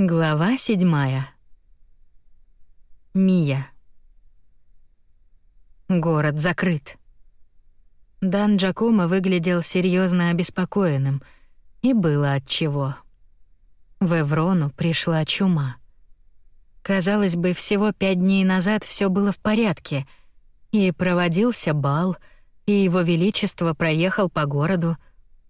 Глава седьмая. Мия. Город закрыт. Дан Джакомо выглядел серьезно обеспокоенным, и было от чего. В Эврону пришла чума. Казалось бы, всего пять дней назад все было в порядке, и проводился бал, и его величество проехал по городу.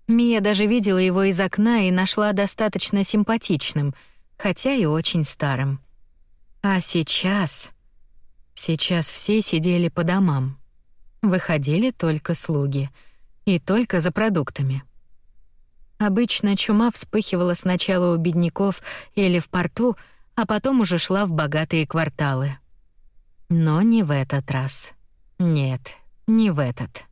Мия даже видела его из окна и нашла достаточно симпатичным — хотя и очень старым. А сейчас... Сейчас все сидели по домам. Выходили только слуги. И только за продуктами. Обычно чума вспыхивала сначала у бедняков или в порту, а потом уже шла в богатые кварталы. Но не в этот раз. Нет, не в этот.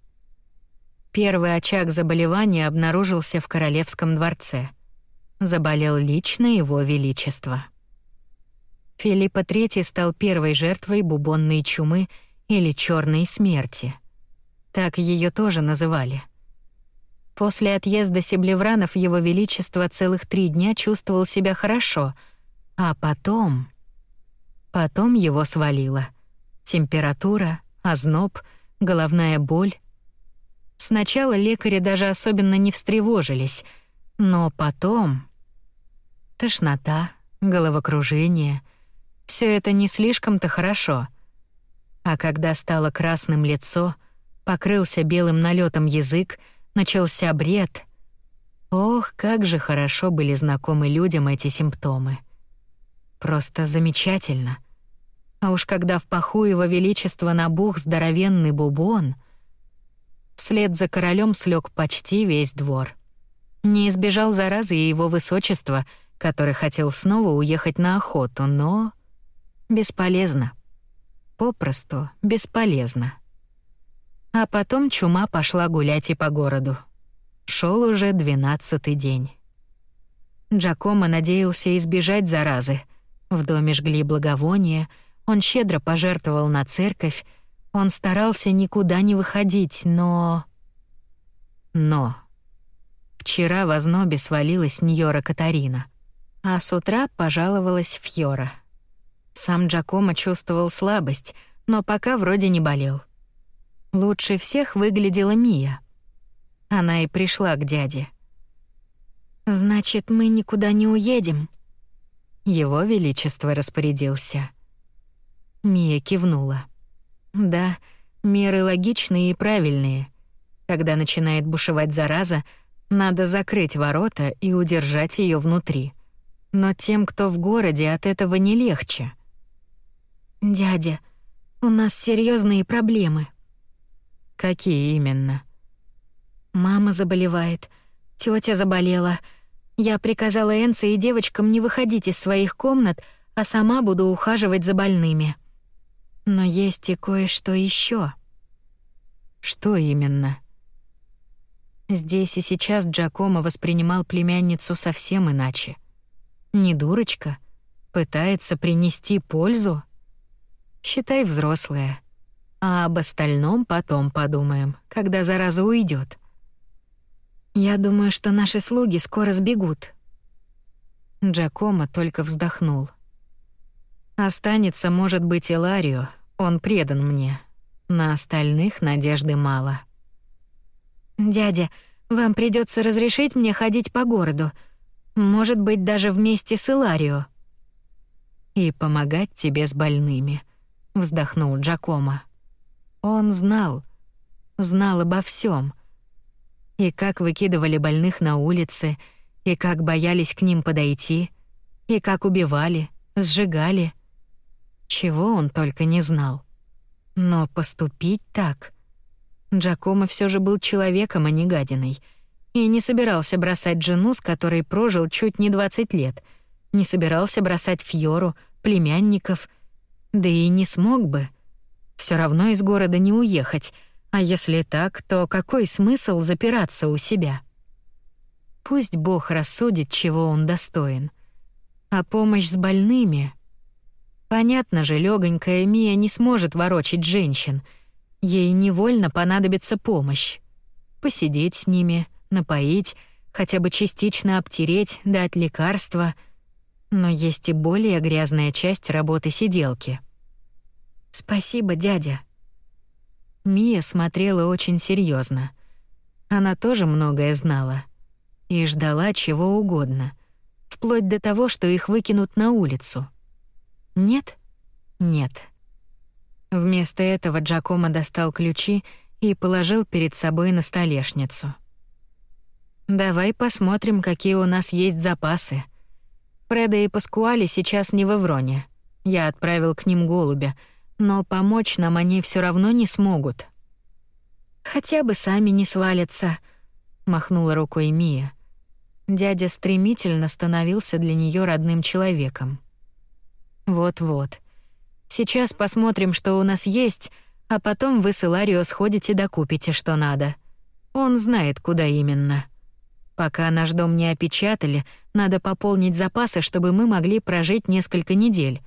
Первый очаг заболевания обнаружился в королевском дворце заболел лично его величество. Филиппа III стал первой жертвой бубонной чумы или черной смерти. Так ее тоже называли. После отъезда Себлевранов его величество целых три дня чувствовал себя хорошо, а потом... Потом его свалило. Температура, озноб, головная боль. Сначала лекари даже особенно не встревожились — но потом... Тошнота, головокружение — все это не слишком-то хорошо. А когда стало красным лицо, покрылся белым налетом язык, начался бред. Ох, как же хорошо были знакомы людям эти симптомы. Просто замечательно. А уж когда в паху его величества набух здоровенный бубон, вслед за королем слег почти весь двор — не избежал заразы и его высочество, который хотел снова уехать на охоту, но... Бесполезно. Попросту бесполезно. А потом чума пошла гулять и по городу. Шел уже двенадцатый день. Джакомо надеялся избежать заразы. В доме жгли благовония, он щедро пожертвовал на церковь, он старался никуда не выходить, но... Но... Вчера в ознобе свалилась Ньора Катарина, а с утра пожаловалась Фьора. Сам Джакомо чувствовал слабость, но пока вроде не болел. Лучше всех выглядела Мия. Она и пришла к дяде. «Значит, мы никуда не уедем?» Его Величество распорядился. Мия кивнула. «Да, меры логичные и правильные. Когда начинает бушевать зараза, надо закрыть ворота и удержать ее внутри. Но тем, кто в городе, от этого не легче. Дядя, у нас серьезные проблемы. Какие именно? Мама заболевает, тетя заболела. Я приказала Энце и девочкам не выходить из своих комнат, а сама буду ухаживать за больными. Но есть и кое-что еще. Что именно? Здесь и сейчас Джакомо воспринимал племянницу совсем иначе. Не дурочка, пытается принести пользу. Считай взрослая. А об остальном потом подумаем, когда зараза уйдет. Я думаю, что наши слуги скоро сбегут. Джакомо только вздохнул. Останется, может быть, Иларио, он предан мне. На остальных надежды мало. «Дядя, вам придется разрешить мне ходить по городу. Может быть, даже вместе с Иларио». «И помогать тебе с больными», — вздохнул Джакомо. Он знал, знал обо всем. И как выкидывали больных на улице, и как боялись к ним подойти, и как убивали, сжигали. Чего он только не знал. Но поступить так... Джакомо все же был человеком, а не гадиной. И не собирался бросать жену, с которой прожил чуть не 20 лет. Не собирался бросать Фьору, племянников. Да и не смог бы. Все равно из города не уехать. А если так, то какой смысл запираться у себя? Пусть Бог рассудит, чего он достоин. А помощь с больными... Понятно же, лёгонькая Мия не сможет ворочить женщин — Ей невольно понадобится помощь. Посидеть с ними, напоить, хотя бы частично обтереть, дать лекарства. Но есть и более грязная часть работы сиделки. Спасибо, дядя. Мия смотрела очень серьезно. Она тоже многое знала и ждала чего угодно, вплоть до того, что их выкинут на улицу. Нет? Нет. Вместо этого Джакомо достал ключи и положил перед собой на столешницу. Давай посмотрим, какие у нас есть запасы. Фреда и Паскуали сейчас не в Эвроне. Я отправил к ним голубя, но помочь нам они все равно не смогут. Хотя бы сами не свалятся, махнула рукой Мия. Дядя стремительно становился для нее родным человеком. Вот-вот. Сейчас посмотрим, что у нас есть, а потом вы с Иларио сходите докупите, что надо. Он знает, куда именно. Пока наш дом не опечатали, надо пополнить запасы, чтобы мы могли прожить несколько недель.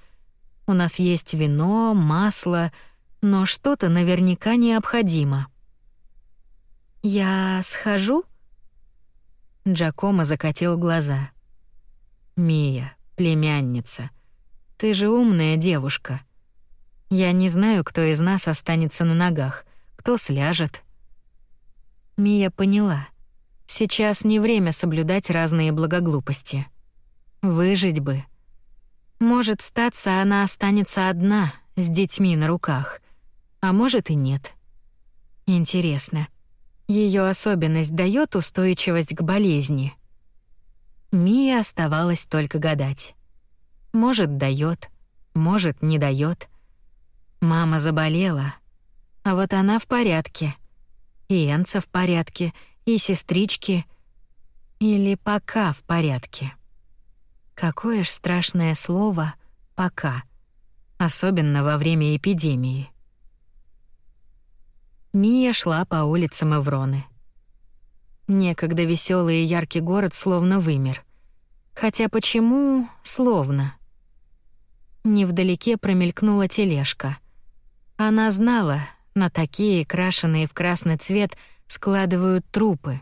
У нас есть вино, масло, но что-то наверняка необходимо. Я схожу? Джакомо закатил глаза. Мия, племянница, ты же умная девушка. Я не знаю, кто из нас останется на ногах, кто сляжет. Мия поняла. Сейчас не время соблюдать разные благоглупости. Выжить бы. Может, статься она останется одна, с детьми на руках. А может и нет. Интересно, ее особенность дает устойчивость к болезни? Мия оставалось только гадать. Может, дает, может, не дает. Мама заболела, а вот она в порядке. И Энца в порядке, и сестрички. Или пока в порядке. Какое ж страшное слово «пока», особенно во время эпидемии. Мия шла по улицам Эвроны. Некогда веселый и яркий город словно вымер. Хотя почему словно? Невдалеке промелькнула тележка — она знала, на такие, крашеные в красный цвет, складывают трупы.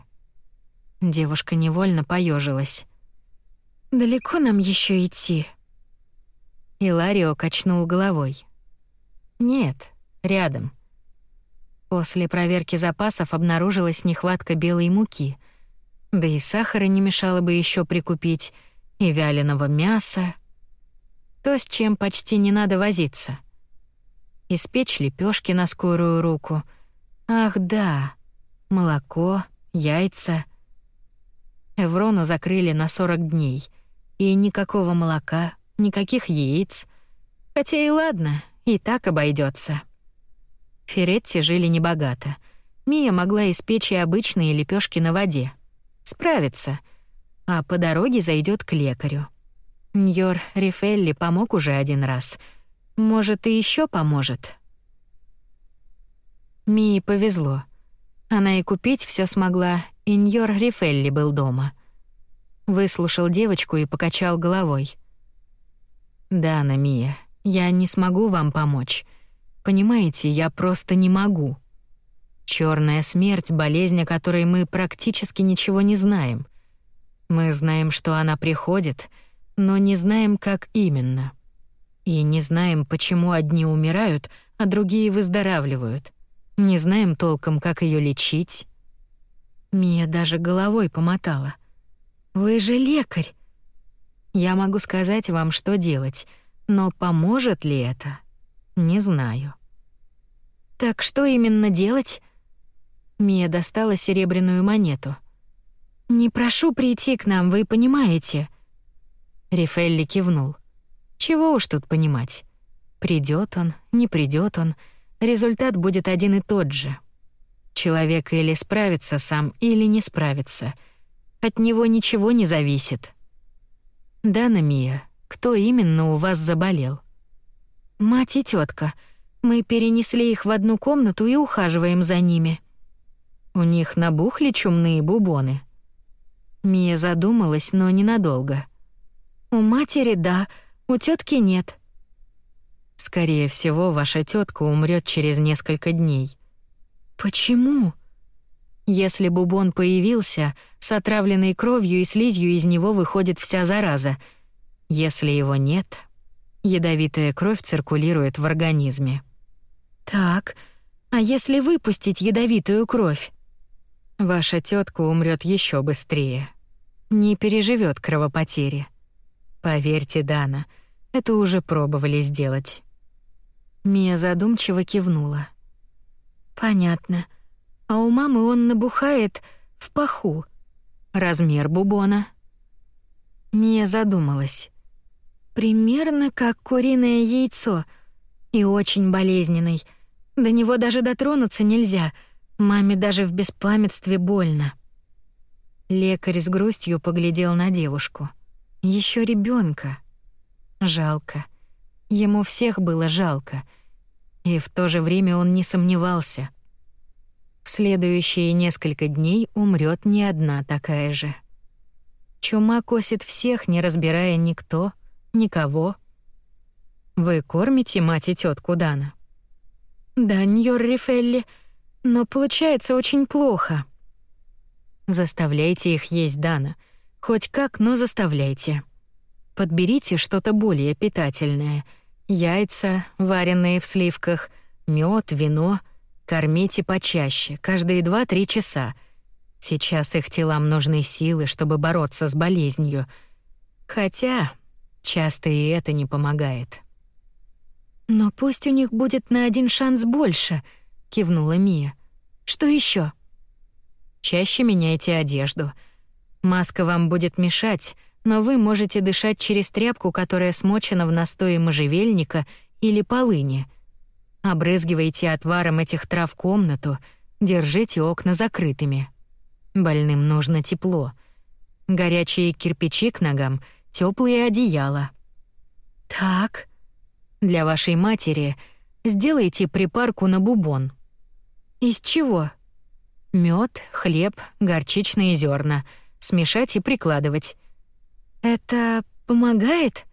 Девушка невольно поежилась. «Далеко нам еще идти?» Иларио качнул головой. «Нет, рядом». После проверки запасов обнаружилась нехватка белой муки. Да и сахара не мешало бы еще прикупить, и вяленого мяса. То, с чем почти не надо возиться — испечь лепешки на скорую руку. Ах, да, молоко, яйца. Эврону закрыли на 40 дней, и никакого молока, никаких яиц. Хотя и ладно, и так обойдется. Феретти жили небогато. Мия могла испечь и обычные лепешки на воде. Справиться. А по дороге зайдет к лекарю. Ньор Рифелли помог уже один раз — может, и еще поможет. Мии повезло. Она и купить все смогла, и Ньор Рифелли был дома. Выслушал девочку и покачал головой. «Да, Мия, я не смогу вам помочь. Понимаете, я просто не могу. Черная смерть — болезнь, о которой мы практически ничего не знаем. Мы знаем, что она приходит, но не знаем, как именно. И не знаем, почему одни умирают, а другие выздоравливают. Не знаем толком, как ее лечить. Мия даже головой помотала. Вы же лекарь. Я могу сказать вам, что делать, но поможет ли это? Не знаю. Так что именно делать? Мия достала серебряную монету. Не прошу прийти к нам, вы понимаете. Рифелли кивнул. Чего уж тут понимать. Придет он, не придет он, результат будет один и тот же. Человек или справится сам, или не справится. От него ничего не зависит. Дана Мия, кто именно у вас заболел? Мать и тетка. Мы перенесли их в одну комнату и ухаживаем за ними. У них набухли чумные бубоны. Мия задумалась, но ненадолго. У матери, да, у тетки нет. Скорее всего, ваша тетка умрет через несколько дней. Почему? Если бубон появился, с отравленной кровью и слизью из него выходит вся зараза. Если его нет, ядовитая кровь циркулирует в организме. Так, а если выпустить ядовитую кровь? Ваша тетка умрет еще быстрее. Не переживет кровопотери. Поверьте, Дана, это уже пробовали сделать. Мия задумчиво кивнула. Понятно. А у мамы он набухает в паху. Размер бубона. Мия задумалась. Примерно как куриное яйцо и очень болезненный. До него даже дотронуться нельзя. Маме даже в беспамятстве больно. Лекарь с грустью поглядел на девушку. Еще ребенка. Жалко. Ему всех было жалко. И в то же время он не сомневался. В следующие несколько дней умрет не одна такая же. Чума косит всех, не разбирая никто, никого. Вы кормите мать и тетку Дана? Да, Ньор Рифелли, но получается очень плохо. Заставляйте их есть, Дана. Хоть как, но заставляйте. Подберите что-то более питательное. Яйца, вареные в сливках, мед, вино. Кормите почаще, каждые 2-3 часа. Сейчас их телам нужны силы, чтобы бороться с болезнью. Хотя часто и это не помогает. Но пусть у них будет на один шанс больше, кивнула Мия. Что еще? Чаще меняйте одежду. Маска вам будет мешать, но вы можете дышать через тряпку, которая смочена в настое можжевельника или полыни. Обрызгивайте отваром этих трав комнату, держите окна закрытыми. Больным нужно тепло. Горячие кирпичи к ногам, теплые одеяла. Так. Для вашей матери сделайте припарку на бубон. Из чего? Мед, хлеб, горчичные зерна. Смешать и прикладывать. Это помогает?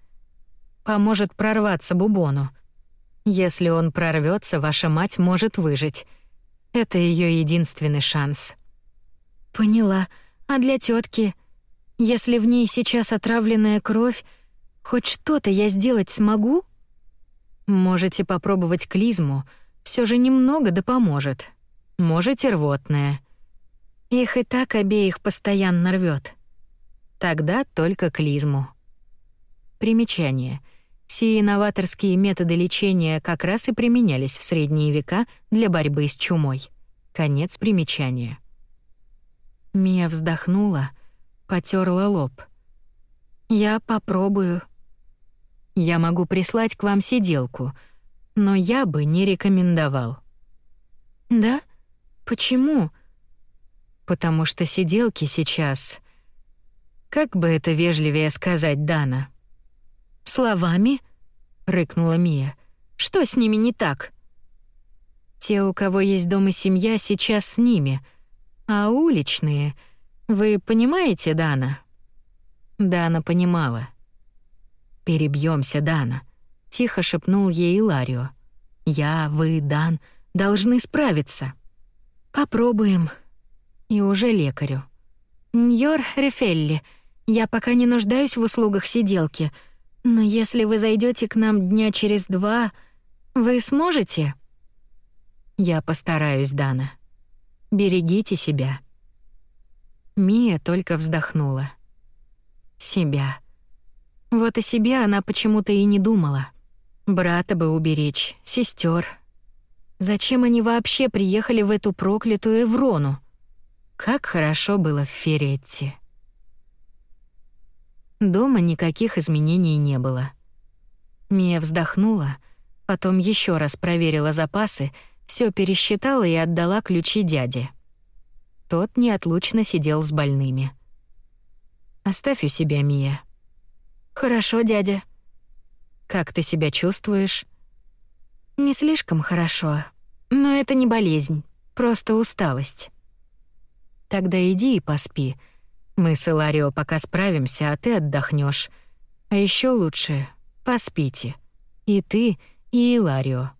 Поможет прорваться бубону. Если он прорвется, ваша мать может выжить. Это ее единственный шанс. Поняла. А для тетки, если в ней сейчас отравленная кровь, хоть что-то я сделать смогу? Можете попробовать клизму, все же немного да поможет. Можете рвотное. Их и так обеих постоянно рвет. Тогда только клизму. Примечание. Сие новаторские методы лечения как раз и применялись в средние века для борьбы с чумой. Конец примечания. Мия вздохнула, потёрла лоб. Я попробую. Я могу прислать к вам сиделку, но я бы не рекомендовал. Да? Почему? Потому что сиделки сейчас... Как бы это вежливее сказать, Дана? Словами? Рыкнула Мия. Что с ними не так? Те, у кого есть дом и семья, сейчас с ними. А уличные... Вы понимаете, Дана? Дана понимала. Перебьемся, Дана», — тихо шепнул ей Иларио. «Я, вы, Дан, должны справиться». Попробуем. И уже лекарю. Ньор Рефелли, я пока не нуждаюсь в услугах сиделки, но если вы зайдете к нам дня через два, вы сможете? Я постараюсь, Дана. Берегите себя. Мия только вздохнула. Себя. Вот о себе она почему-то и не думала. Брата бы уберечь, сестер, Зачем они вообще приехали в эту проклятую Эврону? Как хорошо было в Феретте. Дома никаких изменений не было. Мия вздохнула, потом еще раз проверила запасы, все пересчитала и отдала ключи дяде. Тот неотлучно сидел с больными. «Оставь у себя, Мия». «Хорошо, дядя». «Как ты себя чувствуешь?» Не слишком хорошо, но это не болезнь, просто усталость. Тогда иди и поспи. Мы с Иларио пока справимся, а ты отдохнешь. А еще лучше поспите. И ты, и Иларио.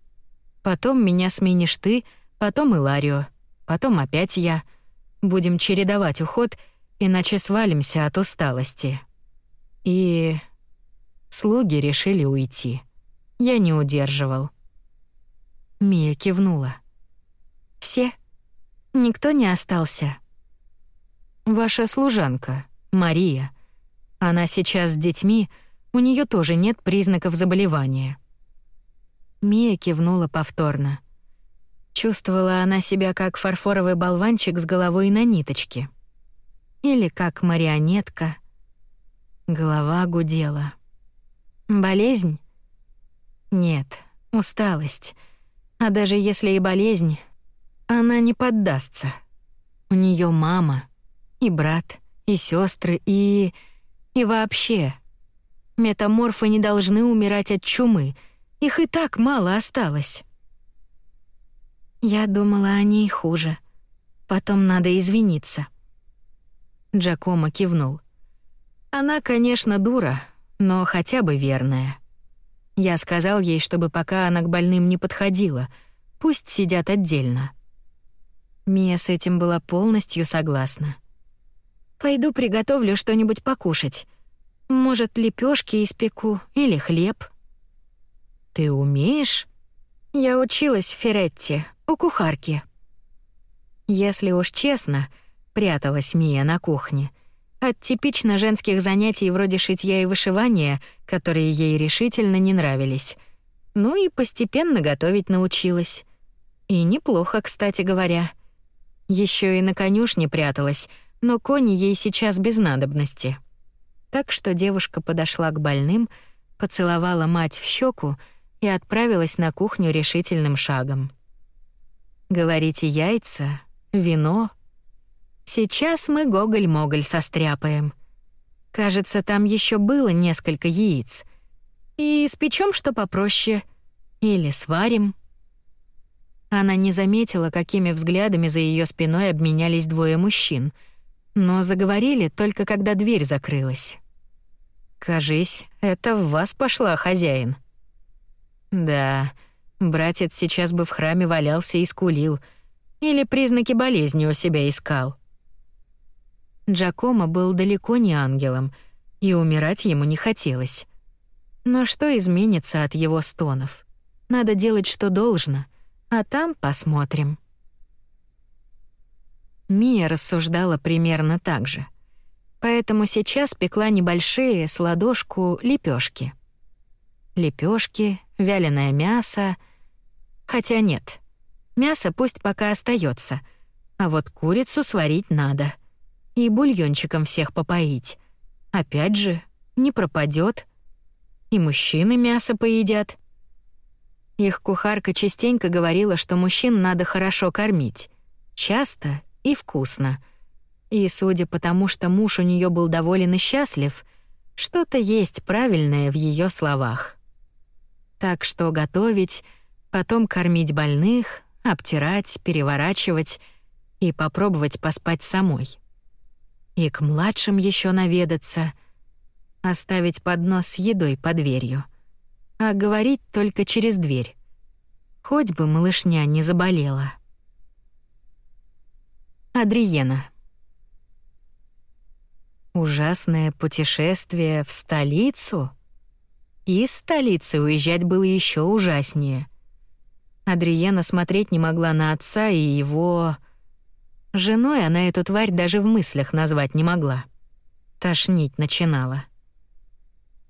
Потом меня сменишь ты, потом Иларио, потом опять я. Будем чередовать уход, иначе свалимся от усталости. И Слуги решили уйти. Я не удерживал. Мия кивнула. Все? Никто не остался. Ваша служанка, Мария. Она сейчас с детьми, у нее тоже нет признаков заболевания. Мия кивнула повторно. Чувствовала она себя как фарфоровый болванчик с головой на ниточке. Или как марионетка. Голова гудела. Болезнь? Нет, усталость. А даже если и болезнь, она не поддастся. У нее мама, и брат, и сестры, и... и вообще. Метаморфы не должны умирать от чумы, их и так мало осталось. Я думала, они и хуже. Потом надо извиниться. Джакомо кивнул. Она, конечно, дура, но хотя бы верная. Я сказал ей, чтобы пока она к больным не подходила, пусть сидят отдельно. Мия с этим была полностью согласна. Пойду приготовлю что-нибудь покушать. Может, лепешки испеку или хлеб. Ты умеешь? Я училась в Феретти, у кухарки. Если уж честно, пряталась Мия на кухне — от типично женских занятий вроде шитья и вышивания, которые ей решительно не нравились. Ну и постепенно готовить научилась. И неплохо, кстати говоря. Еще и на конюшне пряталась, но кони ей сейчас без надобности. Так что девушка подошла к больным, поцеловала мать в щеку и отправилась на кухню решительным шагом. Говорите, яйца, вино, Сейчас мы гоголь-моголь состряпаем. Кажется, там еще было несколько яиц. И испечем что попроще. Или сварим. Она не заметила, какими взглядами за ее спиной обменялись двое мужчин, но заговорили только когда дверь закрылась. «Кажись, это в вас пошла, хозяин». «Да, братец сейчас бы в храме валялся и скулил, или признаки болезни у себя искал». Джакомо был далеко не ангелом, и умирать ему не хотелось. Но что изменится от его стонов? Надо делать, что должно, а там посмотрим. Мия рассуждала примерно так же. Поэтому сейчас пекла небольшие с ладошку лепешки. Лепешки, вяленое мясо. Хотя нет. Мясо пусть пока остается, а вот курицу сварить надо — и бульончиком всех попоить. Опять же, не пропадет. И мужчины мясо поедят. Их кухарка частенько говорила, что мужчин надо хорошо кормить. Часто и вкусно. И судя по тому, что муж у нее был доволен и счастлив, что-то есть правильное в ее словах. Так что готовить, потом кормить больных, обтирать, переворачивать и попробовать поспать самой и к младшим еще наведаться, оставить поднос с едой под дверью, а говорить только через дверь. Хоть бы малышня не заболела. Адриена. Ужасное путешествие в столицу? Из столицы уезжать было еще ужаснее. Адриена смотреть не могла на отца и его Женой она эту тварь даже в мыслях назвать не могла. Тошнить начинала.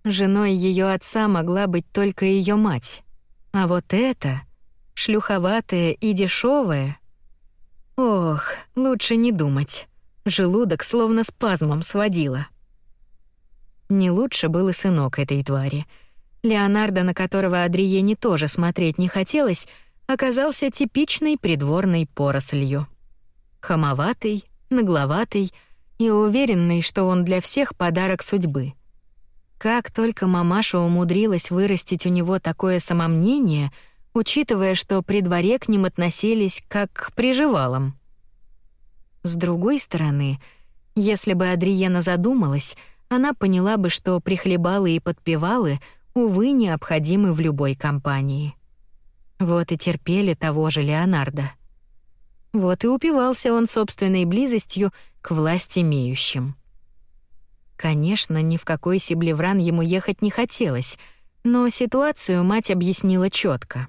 Женой ее отца могла быть только ее мать. А вот это, шлюховатая и дешевая. Ох, лучше не думать. Желудок словно спазмом сводила. Не лучше был и сынок этой твари. Леонардо, на которого Адриене тоже смотреть не хотелось, оказался типичной придворной порослью хамоватый, нагловатый и уверенный, что он для всех подарок судьбы. Как только мамаша умудрилась вырастить у него такое самомнение, учитывая, что при дворе к ним относились как к приживалам. С другой стороны, если бы Адриена задумалась, она поняла бы, что прихлебалы и подпевалы, увы, необходимы в любой компании. Вот и терпели того же Леонардо. Вот и упивался он собственной близостью к власть имеющим. Конечно, ни в какой Сиблевран ему ехать не хотелось, но ситуацию мать объяснила четко.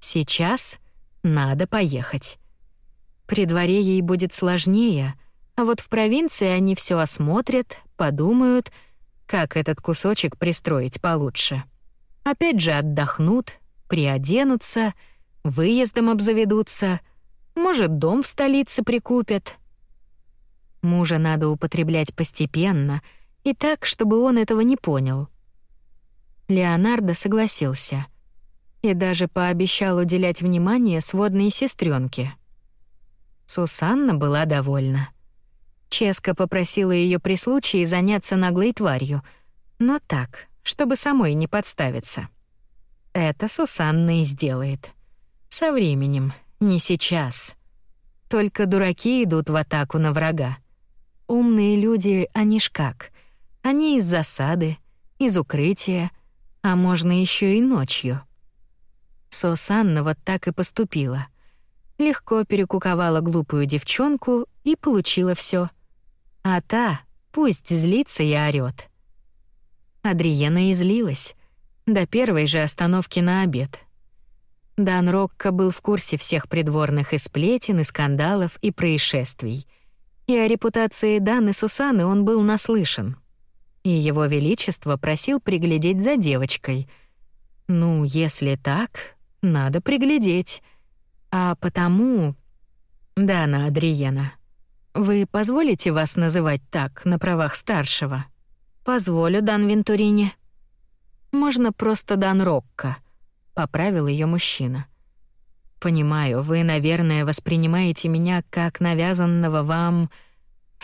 Сейчас надо поехать. При дворе ей будет сложнее, а вот в провинции они все осмотрят, подумают, как этот кусочек пристроить получше. Опять же отдохнут, приоденутся, выездом обзаведутся, может, дом в столице прикупят. Мужа надо употреблять постепенно и так, чтобы он этого не понял. Леонардо согласился и даже пообещал уделять внимание сводной сестренке. Сусанна была довольна. Ческа попросила ее при случае заняться наглой тварью, но так, чтобы самой не подставиться. Это Сусанна и сделает. Со временем, не сейчас. Только дураки идут в атаку на врага. Умные люди, они ж как? Они из засады, из укрытия, а можно еще и ночью. Сусанна вот так и поступила. Легко перекуковала глупую девчонку и получила все. А та пусть злится и орёт. Адриена излилась. До первой же остановки на обед. Дан Рокко был в курсе всех придворных и сплетен, и скандалов, и происшествий — и о репутации Даны Сусаны он был наслышан. И его величество просил приглядеть за девочкой. Ну, если так, надо приглядеть. А потому... Дана Адриена, вы позволите вас называть так, на правах старшего? Позволю, Дан Вентурини. Можно просто Дан Рокко, поправил ее мужчина. Понимаю, вы, наверное, воспринимаете меня как навязанного вам,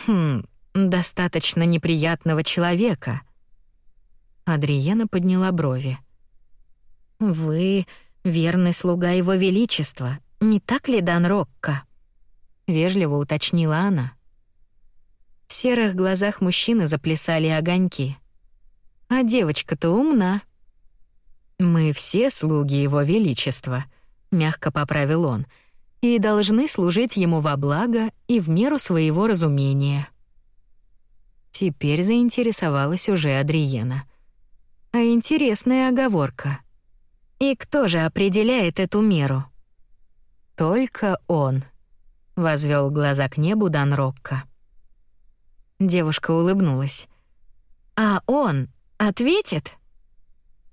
хм, достаточно неприятного человека. Адриена подняла брови. Вы верный слуга его величества, не так ли, Дан Рокко? вежливо уточнила она. В серых глазах мужчины заплясали огоньки. А девочка-то умна. Мы все слуги его величества, мягко поправил он, и должны служить ему во благо и в меру своего разумения. Теперь заинтересовалась уже Адриена. А интересная оговорка. И кто же определяет эту меру? Только он. Возвел глаза к небу Дан Рокко. Девушка улыбнулась. А он ответит?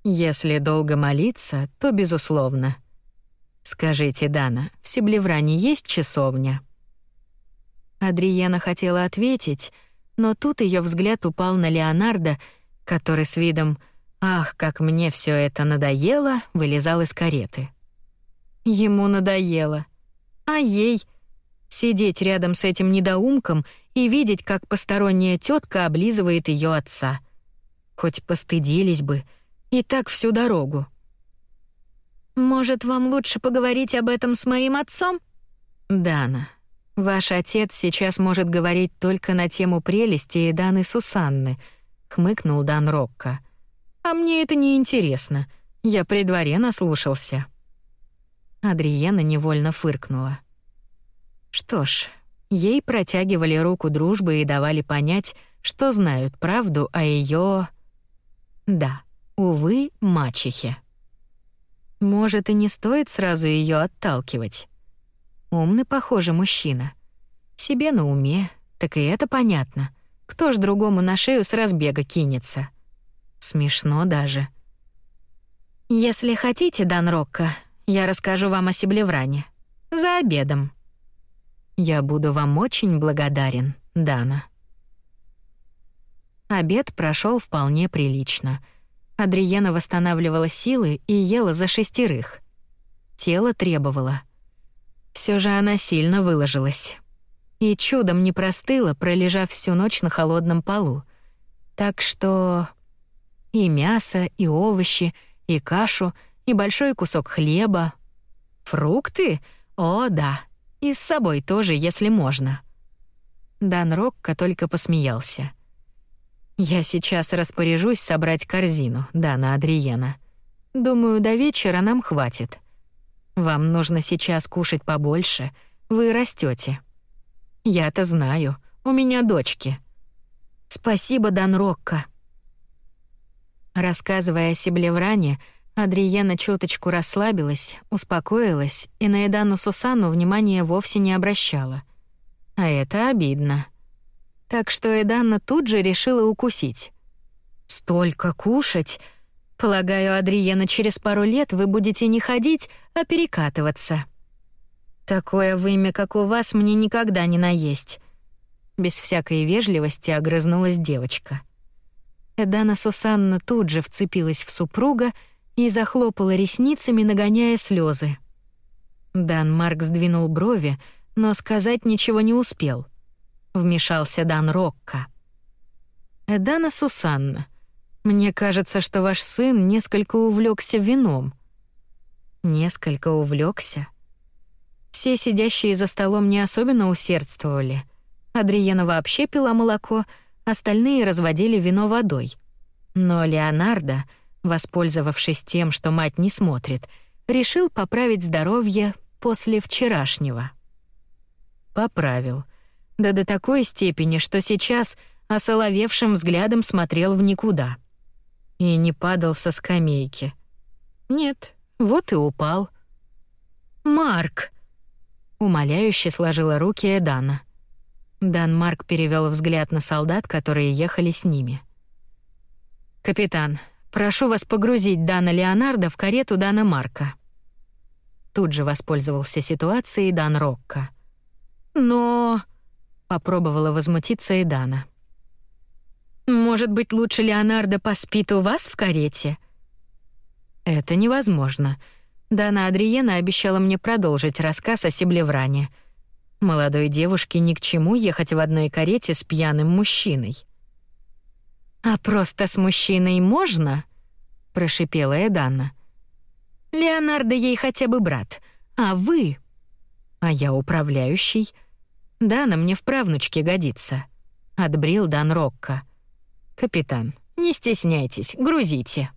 Если долго молиться, то безусловно. Скажите, Дана, в Себлевране есть часовня? Адриена хотела ответить, но тут ее взгляд упал на Леонардо, который с видом «Ах, как мне все это надоело!» вылезал из кареты. Ему надоело. А ей сидеть рядом с этим недоумком и видеть, как посторонняя тетка облизывает ее отца. Хоть постыдились бы, и так всю дорогу. Может, вам лучше поговорить об этом с моим отцом? Дана, ваш отец сейчас может говорить только на тему прелести Даны Сусанны, хмыкнул Дан Рокко. А мне это не интересно. Я при дворе наслушался. Адриена невольно фыркнула. Что ж, ей протягивали руку дружбы и давали понять, что знают правду о ее, Да, увы, мачехе. Может, и не стоит сразу ее отталкивать. Умный, похоже, мужчина. Себе на уме, так и это понятно. Кто ж другому на шею с разбега кинется? Смешно даже. Если хотите, Дан Рокко, я расскажу вам о Себлевране. За обедом. Я буду вам очень благодарен, Дана. Обед прошел вполне прилично — Адриена восстанавливала силы и ела за шестерых. Тело требовало. Все же она сильно выложилась. И чудом не простыла, пролежав всю ночь на холодном полу. Так что и мясо, и овощи, и кашу, и большой кусок хлеба. Фрукты? О, да. И с собой тоже, если можно. Дан Рокко только посмеялся. Я сейчас распоряжусь собрать корзину, да, на Адриена. Думаю, до вечера нам хватит. Вам нужно сейчас кушать побольше, вы растете. Я-то знаю, у меня дочки. Спасибо, Дан Рокко. Рассказывая о себе в ране, Адриена чуточку расслабилась, успокоилась и на Эдану Сусанну внимания вовсе не обращала. А это обидно. Так что Эданна тут же решила укусить. «Столько кушать! Полагаю, Адриена, через пару лет вы будете не ходить, а перекатываться». «Такое вымя, как у вас, мне никогда не наесть». Без всякой вежливости огрызнулась девочка. Эдана Сусанна тут же вцепилась в супруга и захлопала ресницами, нагоняя слезы. Дан Марк сдвинул брови, но сказать ничего не успел. Вмешался Дан Рокко. «Эдана Сусанна, мне кажется, что ваш сын несколько увлекся вином». «Несколько увлекся. Все сидящие за столом не особенно усердствовали. Адриена вообще пила молоко, остальные разводили вино водой. Но Леонардо воспользовавшись тем, что мать не смотрит, решил поправить здоровье после вчерашнего. Поправил. Да до такой степени, что сейчас осоловевшим взглядом смотрел в никуда. И не падал со скамейки. Нет, вот и упал. «Марк!» Умоляюще сложила руки Эдана. Дан Марк перевел взгляд на солдат, которые ехали с ними. «Капитан, Прошу вас погрузить Дана Леонардо в карету Дана Марка. Тут же воспользовался ситуацией Дан Рокко. Но попробовала возмутиться и Дана. Может быть, лучше Леонардо поспит у вас в карете? Это невозможно. Дана Адриена обещала мне продолжить рассказ о Себлевране. Молодой девушке ни к чему ехать в одной карете с пьяным мужчиной. «А просто с мужчиной можно?» — прошипела Эданна. «Леонардо ей хотя бы брат, а вы...» «А я управляющий. Дана мне в правнучке годится», — отбрил Дан Рокко. «Капитан, не стесняйтесь, грузите».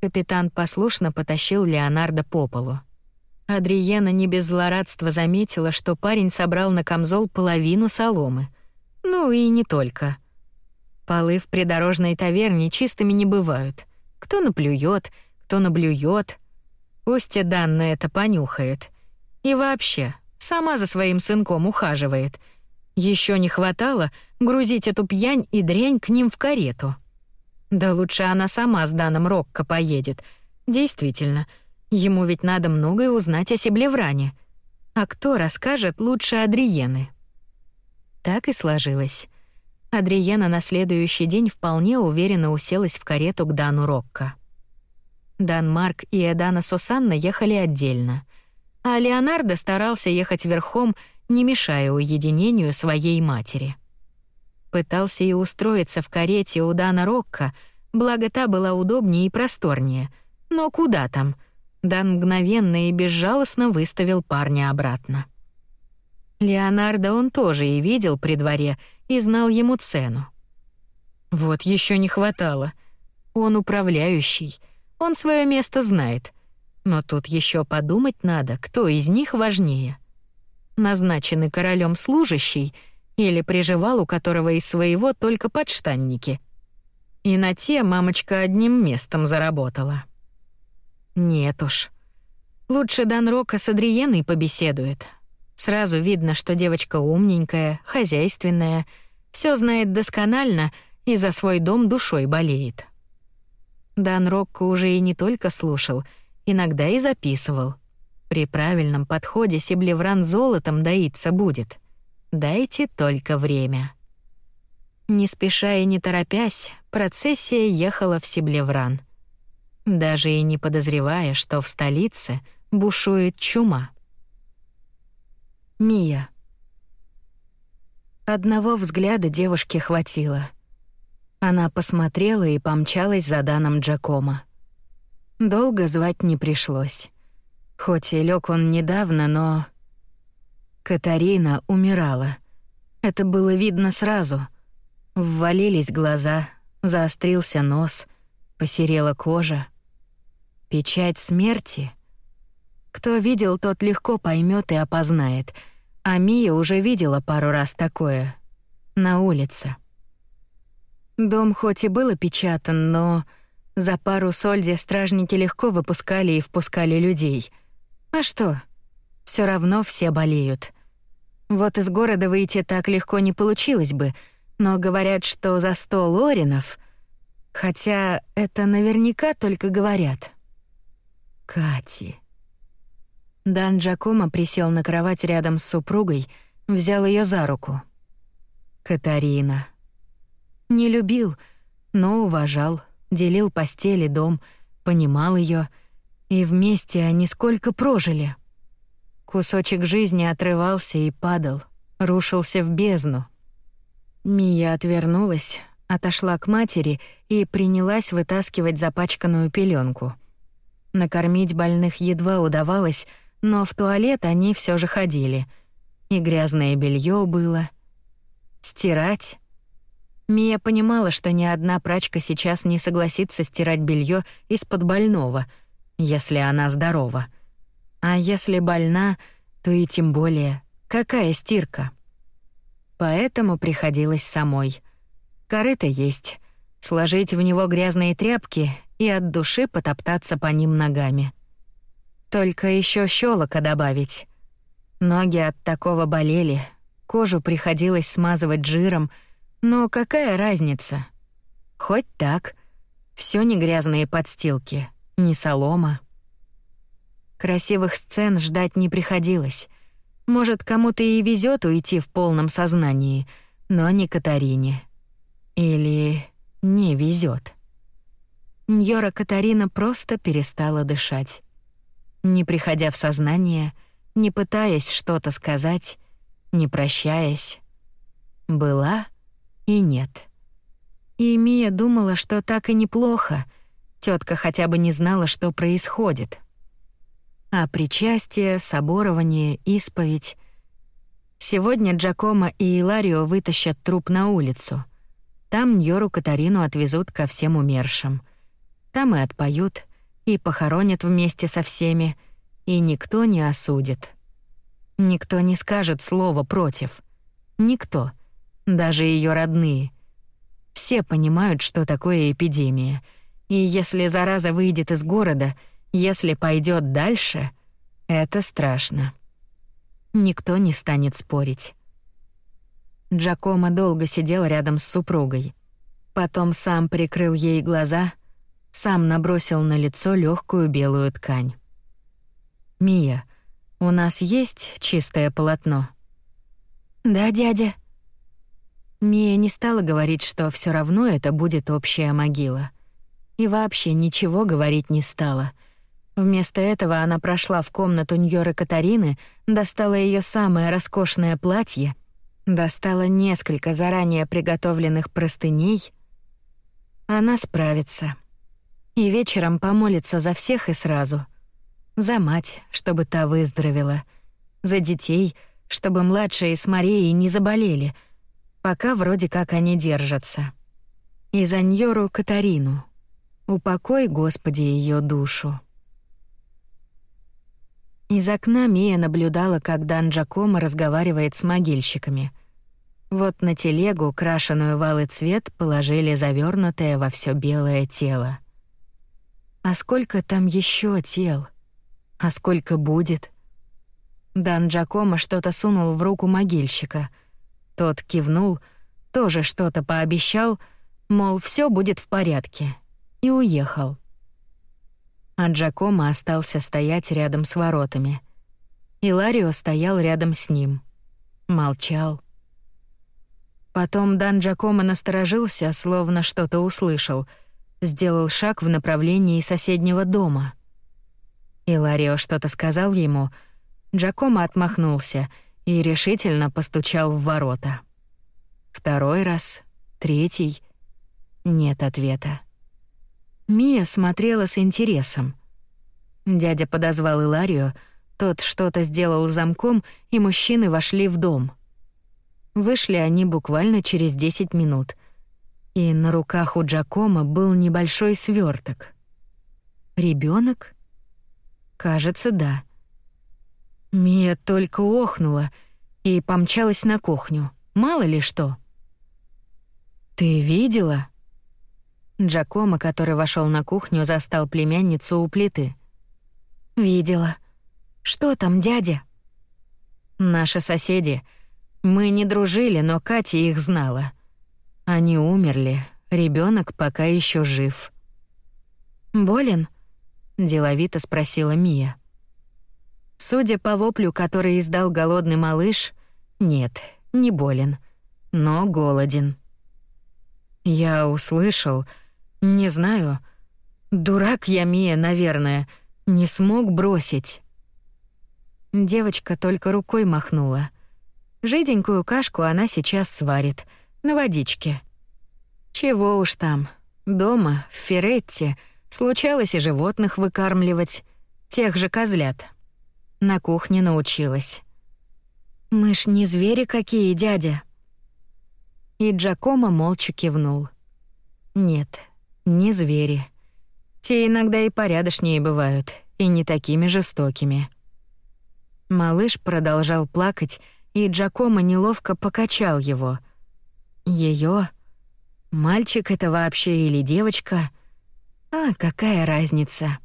Капитан послушно потащил Леонардо по полу. Адриена не без злорадства заметила, что парень собрал на камзол половину соломы. Ну и не только — Полы в придорожной таверне чистыми не бывают. Кто наплюет, кто наблюет. Пусть и Данна это понюхает. И вообще, сама за своим сынком ухаживает. Еще не хватало грузить эту пьянь и дрянь к ним в карету. Да лучше она сама с Даном Рокко поедет. Действительно, ему ведь надо многое узнать о Себлевране. А кто расскажет лучше Адриены? Так и сложилось. Адриена на следующий день вполне уверенно уселась в карету к Дану Рокко. Дан Марк и Эдана Сусанна ехали отдельно, а Леонардо старался ехать верхом, не мешая уединению своей матери. Пытался и устроиться в карете у Дана Рокко, благо та была удобнее и просторнее. Но куда там? Дан мгновенно и безжалостно выставил парня обратно. Леонардо он тоже и видел при дворе и знал ему цену. Вот еще не хватало. Он управляющий, он свое место знает. Но тут еще подумать надо, кто из них важнее. Назначенный королем служащий или приживал у которого из своего только подштанники. И на те мамочка одним местом заработала. Нет уж. Лучше Дан Рока с Адриеной побеседует, Сразу видно, что девочка умненькая, хозяйственная, все знает досконально и за свой дом душой болеет. Дан Рокко уже и не только слушал, иногда и записывал. При правильном подходе Себлевран золотом доиться будет. Дайте только время. Не спеша и не торопясь, процессия ехала в Себлевран. Даже и не подозревая, что в столице бушует чума. Мия. Одного взгляда девушке хватило. Она посмотрела и помчалась за Даном Джакома. Долго звать не пришлось. Хоть и лег он недавно, но... Катарина умирала. Это было видно сразу. Ввалились глаза, заострился нос, посерела кожа. Печать смерти? Кто видел, тот легко поймет и опознает — а Мия уже видела пару раз такое. На улице. Дом хоть и был опечатан, но за пару сольди стражники легко выпускали и впускали людей. А что? Все равно все болеют. Вот из города выйти так легко не получилось бы, но говорят, что за сто лоринов... Хотя это наверняка только говорят. Кати. Дан Джакомо присел на кровать рядом с супругой, взял ее за руку. Катарина. Не любил, но уважал, делил постель и дом, понимал ее, и вместе они сколько прожили. Кусочек жизни отрывался и падал, рушился в бездну. Мия отвернулась, отошла к матери и принялась вытаскивать запачканную пеленку. Накормить больных едва удавалось, но в туалет они все же ходили. И грязное белье было. Стирать. Мия понимала, что ни одна прачка сейчас не согласится стирать белье из-под больного, если она здорова. А если больна, то и тем более, какая стирка? Поэтому приходилось самой. Корыто есть, сложить в него грязные тряпки и от души потоптаться по ним ногами. Только еще щелока добавить. Ноги от такого болели, кожу приходилось смазывать жиром, но какая разница? Хоть так. Все не грязные подстилки, не солома. Красивых сцен ждать не приходилось. Может, кому-то и везет уйти в полном сознании, но не Катарине. Или не везет. Ньора Катарина просто перестала дышать не приходя в сознание, не пытаясь что-то сказать, не прощаясь. Была и нет. И Мия думала, что так и неплохо. Тетка хотя бы не знала, что происходит. А причастие, соборование, исповедь. Сегодня Джакомо и Иларио вытащат труп на улицу. Там Ньору Катарину отвезут ко всем умершим. Там и отпоют — и похоронят вместе со всеми, и никто не осудит. Никто не скажет слова против. Никто, даже ее родные. Все понимают, что такое эпидемия, и если зараза выйдет из города, если пойдет дальше, это страшно. Никто не станет спорить. Джакомо долго сидел рядом с супругой. Потом сам прикрыл ей глаза сам набросил на лицо легкую белую ткань. «Мия, у нас есть чистое полотно?» «Да, дядя». Мия не стала говорить, что все равно это будет общая могила. И вообще ничего говорить не стала. Вместо этого она прошла в комнату Ньоры Катарины, достала ее самое роскошное платье, достала несколько заранее приготовленных простыней. Она справится. И вечером помолится за всех и сразу. За мать, чтобы та выздоровела. За детей, чтобы младшие с Марией не заболели. Пока вроде как они держатся. И за Ньору Катарину. Упокой, Господи, ее душу. Из окна Мия наблюдала, как Дан Джакомо разговаривает с могильщиками. Вот на телегу, крашеную в алый цвет, положили завернутое во все белое тело. А сколько там еще тел? А сколько будет? Дан Джакомо что-то сунул в руку могильщика. Тот кивнул, тоже что-то пообещал, мол, все будет в порядке, и уехал. А остался стоять рядом с воротами. И Ларио стоял рядом с ним. Молчал. Потом Дан Джакомо насторожился, словно что-то услышал — сделал шаг в направлении соседнего дома. Иларио что-то сказал ему, Джакомо отмахнулся и решительно постучал в ворота. Второй раз, третий — нет ответа. Мия смотрела с интересом. Дядя подозвал Иларио, тот что-то сделал замком, и мужчины вошли в дом. Вышли они буквально через 10 минут — и на руках у Джакома был небольшой сверток. Ребенок? Кажется, да. Мия только охнула и помчалась на кухню. Мало ли что. Ты видела? Джакомо, который вошел на кухню, застал племянницу у плиты. Видела. Что там, дядя? Наши соседи. Мы не дружили, но Катя их знала. Они умерли. Ребенок пока еще жив. Болен? деловито спросила Мия. Судя по воплю, который издал голодный малыш, нет, не болен, но голоден. Я услышал, не знаю, дурак я Мия, наверное, не смог бросить. Девочка только рукой махнула. Жиденькую кашку она сейчас сварит на водичке. Чего уж там, дома в Феретте случалось и животных выкармливать, тех же козлят. На кухне научилась. Мы ж не звери какие, дядя. И Джакомо молча кивнул. Нет, не звери. Те иногда и порядочнее бывают, и не такими жестокими. Малыш продолжал плакать, и Джакомо неловко покачал его. Её? Мальчик это вообще или девочка? А какая разница?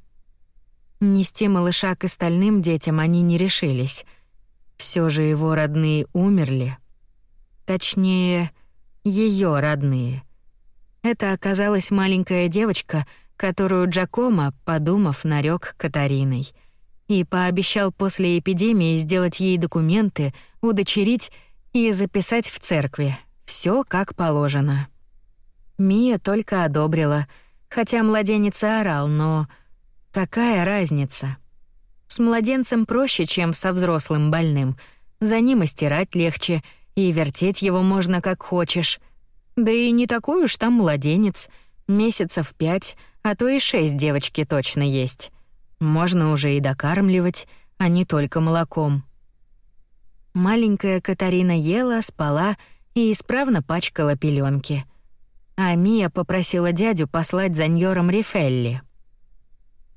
Нести малыша к остальным детям они не решились. Все же его родные умерли. Точнее, ее родные. Это оказалась маленькая девочка, которую Джакомо, подумав, нарек Катариной. И пообещал после эпидемии сделать ей документы, удочерить и записать в церкви. Все как положено. Мия только одобрила, хотя младенец орал, но какая разница? С младенцем проще, чем со взрослым больным. За ним и стирать легче, и вертеть его можно как хочешь. Да и не такой уж там младенец. Месяцев пять, а то и шесть девочки точно есть. Можно уже и докармливать, а не только молоком. Маленькая Катарина ела, спала и исправно пачкала пеленки. А Мия попросила дядю послать за Ньором Рифелли.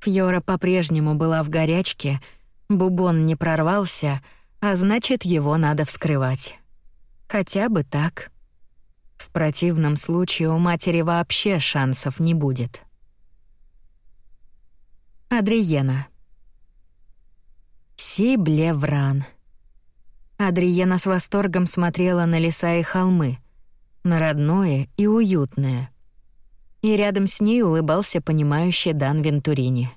Фьора по-прежнему была в горячке, бубон не прорвался, а значит, его надо вскрывать. Хотя бы так. В противном случае у матери вообще шансов не будет. Адриена. Сиблевран. Адриена с восторгом смотрела на леса и холмы, на родное и уютное. И рядом с ней улыбался понимающий Дан Вентурини.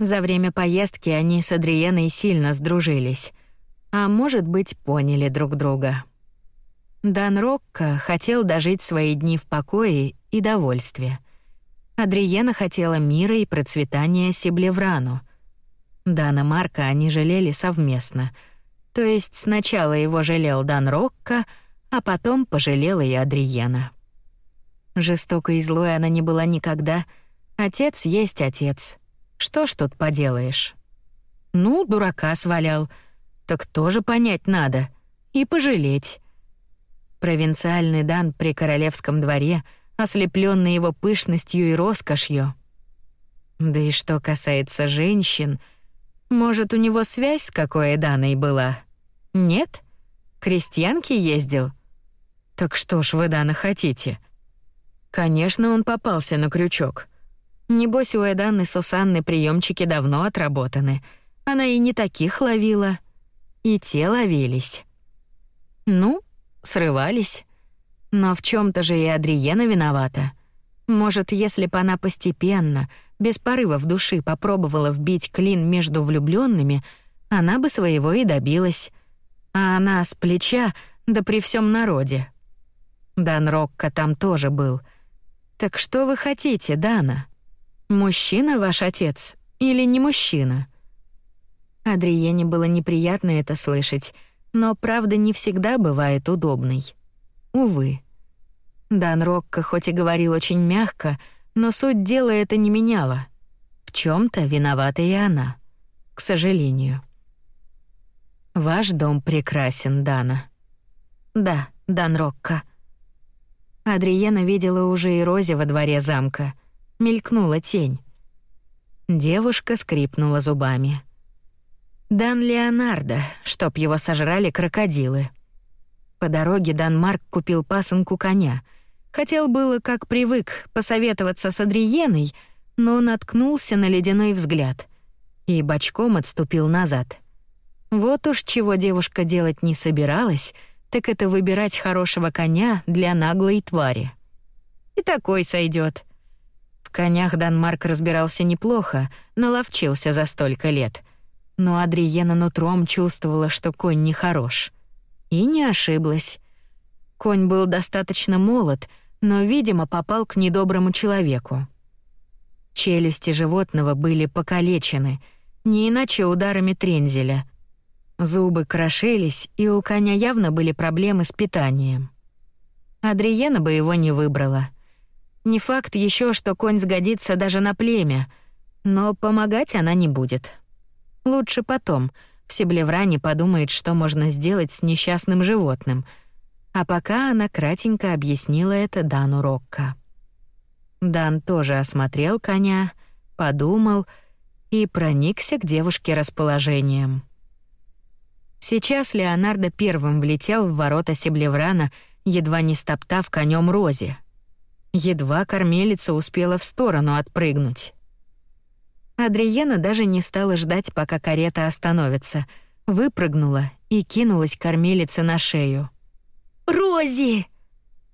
За время поездки они с Адриеной сильно сдружились, а может быть, поняли друг друга. Дан Рокко хотел дожить свои дни в покое и довольстве. Адриена хотела мира и процветания Сиблеврану. Дана Марка они жалели совместно. То есть сначала его жалел Дан Рокко, а потом пожалела и Адриена. Жестокой и злой она не была никогда. Отец есть отец. Что ж тут поделаешь? Ну, дурака свалял. Так тоже понять надо. И пожалеть. Провинциальный Дан при королевском дворе, ослеплённый его пышностью и роскошью. Да и что касается женщин, может, у него связь с какой Даной была? Нет? Крестьянки ездил? Так что ж вы, Дана, хотите? Конечно, он попался на крючок. Небось, у Эданы Сусанны приемчики давно отработаны. Она и не таких ловила. И те ловились. Ну, срывались. Но в чем то же и Адриена виновата. Может, если бы она постепенно, без порыва в души попробовала вбить клин между влюбленными, она бы своего и добилась. А она с плеча, да при всем народе. Дан Рокко там тоже был. Так что вы хотите, Дана? Мужчина ваш отец или не мужчина? Адриене было неприятно это слышать, но правда не всегда бывает удобной. Увы. Дан Рокко хоть и говорил очень мягко, но суть дела это не меняло. В чем то виновата и она, к сожалению. Ваш дом прекрасен, Дана. Да, Дан Рокко. Адриена видела уже и Розе во дворе замка. Мелькнула тень. Девушка скрипнула зубами. Дан Леонардо, чтоб его сожрали крокодилы. По дороге Дан Марк купил пасынку коня. Хотел было, как привык, посоветоваться с Адриеной, но наткнулся на ледяной взгляд и бочком отступил назад. Вот уж чего девушка делать не собиралась, так это выбирать хорошего коня для наглой твари. И такой сойдет. В конях Данмарк разбирался неплохо, наловчился за столько лет. Но Адриена нутром чувствовала, что конь нехорош. И не ошиблась. Конь был достаточно молод, но, видимо, попал к недоброму человеку. Челюсти животного были покалечены, не иначе ударами трензеля. Зубы крошились, и у коня явно были проблемы с питанием. Адриена бы его не выбрала. Не факт еще, что конь сгодится даже на племя, но помогать она не будет. Лучше потом. В Себлевране подумает, что можно сделать с несчастным животным. А пока она кратенько объяснила это Дану Рокко. Дан тоже осмотрел коня, подумал и проникся к девушке расположением. Сейчас Леонардо первым влетел в ворота Себлеврана, едва не стоптав конем Рози. Едва кормилица успела в сторону отпрыгнуть. Адриена даже не стала ждать, пока карета остановится, выпрыгнула и кинулась кормилице на шею. «Рози!»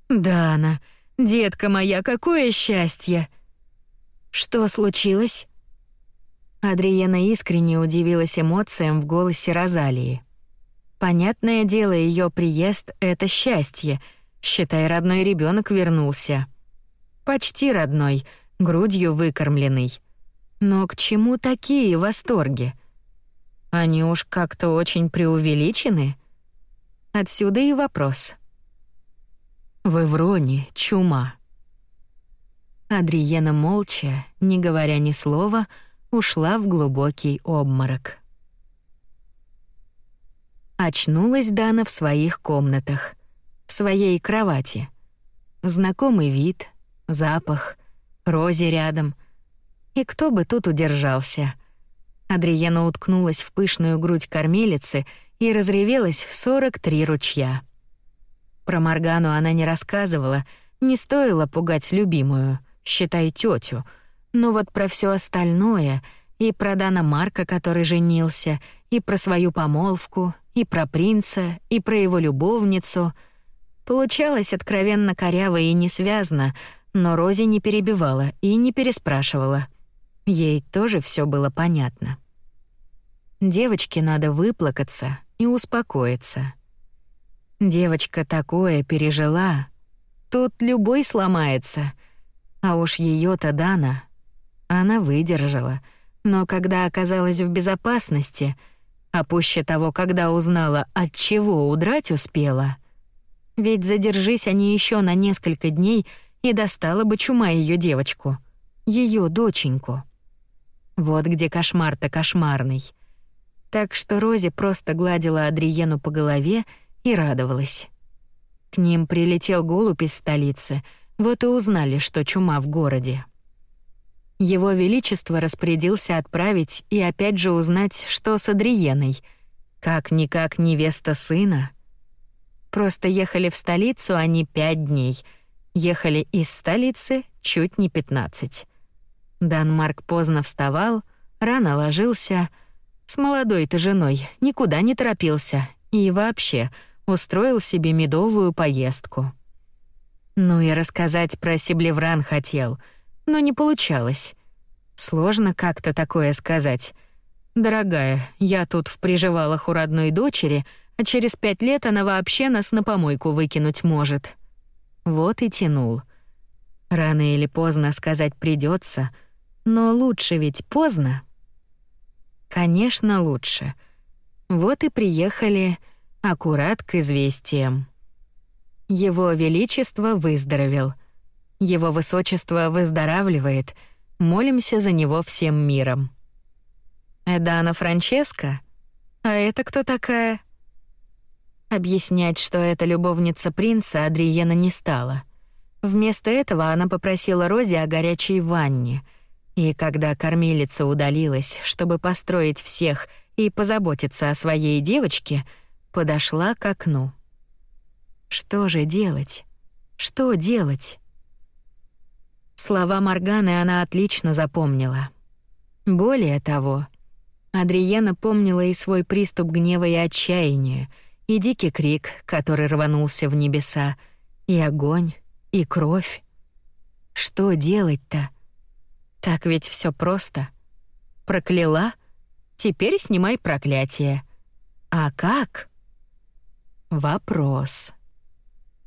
«Дана, детка моя, какое счастье!» «Что случилось?» Адриена искренне удивилась эмоциям в голосе Розалии. Понятное дело, ее приезд — это счастье. Считай, родной ребенок вернулся. Почти родной, грудью выкормленный. Но к чему такие восторги? Они уж как-то очень преувеличены. Отсюда и вопрос. В Эвроне чума. Адриена молча, не говоря ни слова, ушла в глубокий обморок. Очнулась Дана в своих комнатах, в своей кровати. Знакомый вид, запах, Рози рядом. И кто бы тут удержался? Адриена уткнулась в пышную грудь кормилицы и разревелась в 43 ручья. Про Маргану она не рассказывала, не стоило пугать любимую, считай тетю. Но вот про все остальное — и про Дана Марка, который женился, и про свою помолвку, и про принца, и про его любовницу. Получалось откровенно коряво и несвязно, но Рози не перебивала и не переспрашивала. Ей тоже все было понятно. Девочке надо выплакаться и успокоиться. Девочка такое пережила. Тут любой сломается. А уж ее то Дана. Она выдержала. Но когда оказалась в безопасности — а пуще того, когда узнала, от чего удрать успела. Ведь задержись они еще на несколько дней, и достала бы чума ее девочку, ее доченьку. Вот где кошмар-то кошмарный. Так что Рози просто гладила Адриену по голове и радовалась. К ним прилетел голубь из столицы, вот и узнали, что чума в городе. Его Величество распорядился отправить и опять же узнать, что с Адриеной. Как-никак невеста сына. Просто ехали в столицу они пять дней. Ехали из столицы чуть не пятнадцать. Данмарк поздно вставал, рано ложился. С молодой-то женой никуда не торопился. И вообще устроил себе медовую поездку. Ну и рассказать про Сиблевран хотел — но не получалось. Сложно как-то такое сказать. «Дорогая, я тут в приживалах у родной дочери, а через пять лет она вообще нас на помойку выкинуть может». Вот и тянул. Рано или поздно сказать придется, но лучше ведь поздно. Конечно, лучше. Вот и приехали аккурат к известиям. Его Величество выздоровел — его высочество выздоравливает. Молимся за него всем миром. Эдана Франческа? А это кто такая? Объяснять, что это любовница принца, Адриена не стала. Вместо этого она попросила Рози о горячей ванне. И когда кормилица удалилась, чтобы построить всех и позаботиться о своей девочке, подошла к окну. Что же делать? Что делать? Слова Морганы она отлично запомнила. Более того, Адриена помнила и свой приступ гнева и отчаяния, и дикий крик, который рванулся в небеса, и огонь, и кровь. Что делать-то? Так ведь все просто. Прокляла? Теперь снимай проклятие. А как? Вопрос.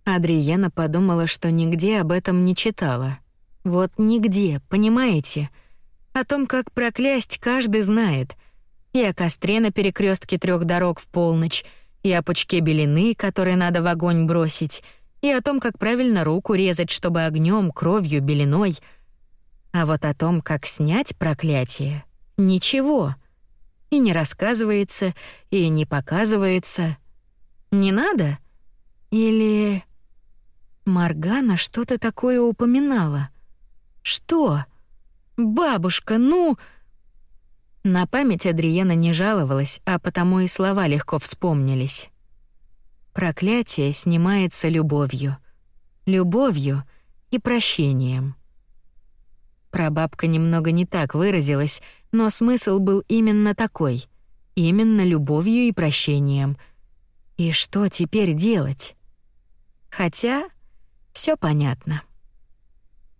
Адриена подумала, что нигде об этом не читала. Вот нигде, понимаете? О том, как проклясть, каждый знает. И о костре на перекрестке трех дорог в полночь, и о пучке белины, который надо в огонь бросить, и о том, как правильно руку резать, чтобы огнем, кровью, белиной. А вот о том, как снять проклятие, ничего. И не рассказывается, и не показывается. Не надо? Или... Маргана что-то такое упоминала. Что? Бабушка, ну... На память Адриена не жаловалась, а потому и слова легко вспомнились. Проклятие снимается любовью. Любовью и прощением. Прабабка немного не так выразилась, но смысл был именно такой. Именно любовью и прощением. И что теперь делать? Хотя все понятно.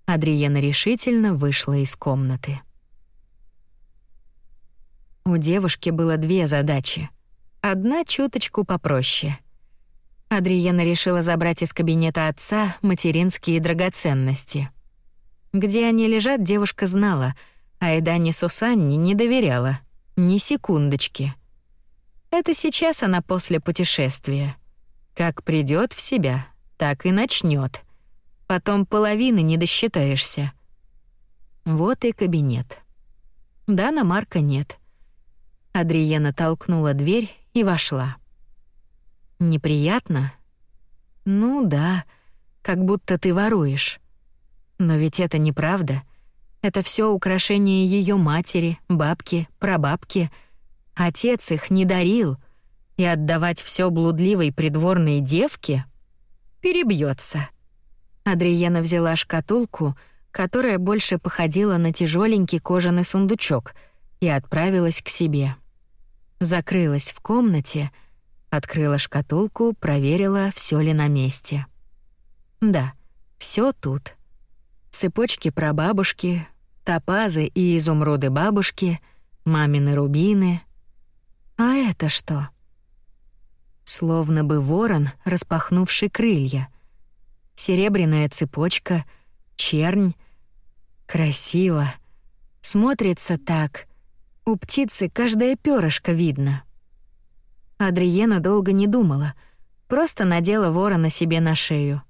Адриена решительно вышла из комнаты. У девушки было две задачи. Одна чуточку попроще. Адриена решила забрать из кабинета отца материнские драгоценности. Где они лежат, девушка знала, а Эдане Сусанне не доверяла. Ни секундочки. Это сейчас она после путешествия. Как придет в себя, так и начнет. Потом половины не досчитаешься. Вот и кабинет. Дана Марка нет. Адриена толкнула дверь и вошла. Неприятно? Ну да, как будто ты воруешь. Но ведь это неправда. Это все украшение ее матери, бабки, прабабки. Отец их не дарил, и отдавать все блудливой придворной девке перебьется. Адриена взяла шкатулку, которая больше походила на тяжеленький кожаный сундучок, и отправилась к себе. Закрылась в комнате, открыла шкатулку, проверила, все ли на месте. Да, все тут. Цепочки прабабушки, топазы и изумруды бабушки, мамины рубины. А это что? Словно бы ворон, распахнувший крылья. Серебряная цепочка, чернь. Красиво. Смотрится так. У птицы каждое перышко видно. Адриена долго не думала, просто надела ворона себе на шею.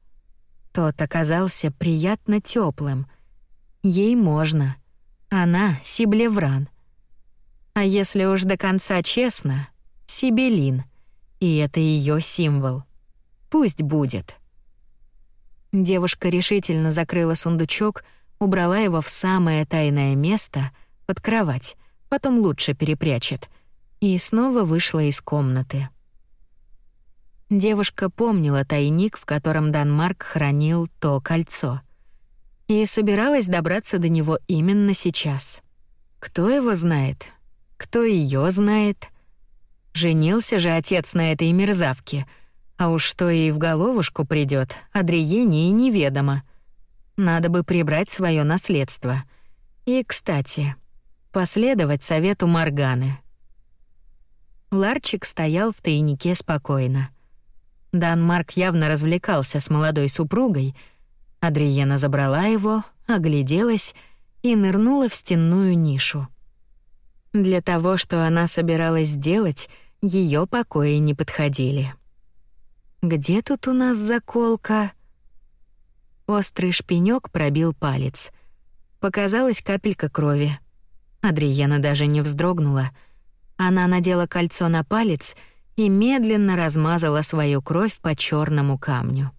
Тот оказался приятно теплым. Ей можно. Она — Сиблевран. А если уж до конца честно, Сибелин — и это ее символ. Пусть будет. Девушка решительно закрыла сундучок, убрала его в самое тайное место, под кровать, потом лучше перепрячет, и снова вышла из комнаты. Девушка помнила тайник, в котором Данмарк хранил то кольцо, и собиралась добраться до него именно сейчас. Кто его знает? Кто ее знает? — Женился же отец на этой мерзавке. А уж что ей в головушку придет, Адриене и неведомо. Надо бы прибрать свое наследство. И, кстати, последовать совету Морганы. Ларчик стоял в тайнике спокойно. Дан Марк явно развлекался с молодой супругой. Адриена забрала его, огляделась и нырнула в стенную нишу. Для того, что она собиралась сделать, ее покои не подходили. Где тут у нас заколка? Острый шпинек пробил палец. Показалась капелька крови. Адриена даже не вздрогнула. Она надела кольцо на палец и медленно размазала свою кровь по черному камню.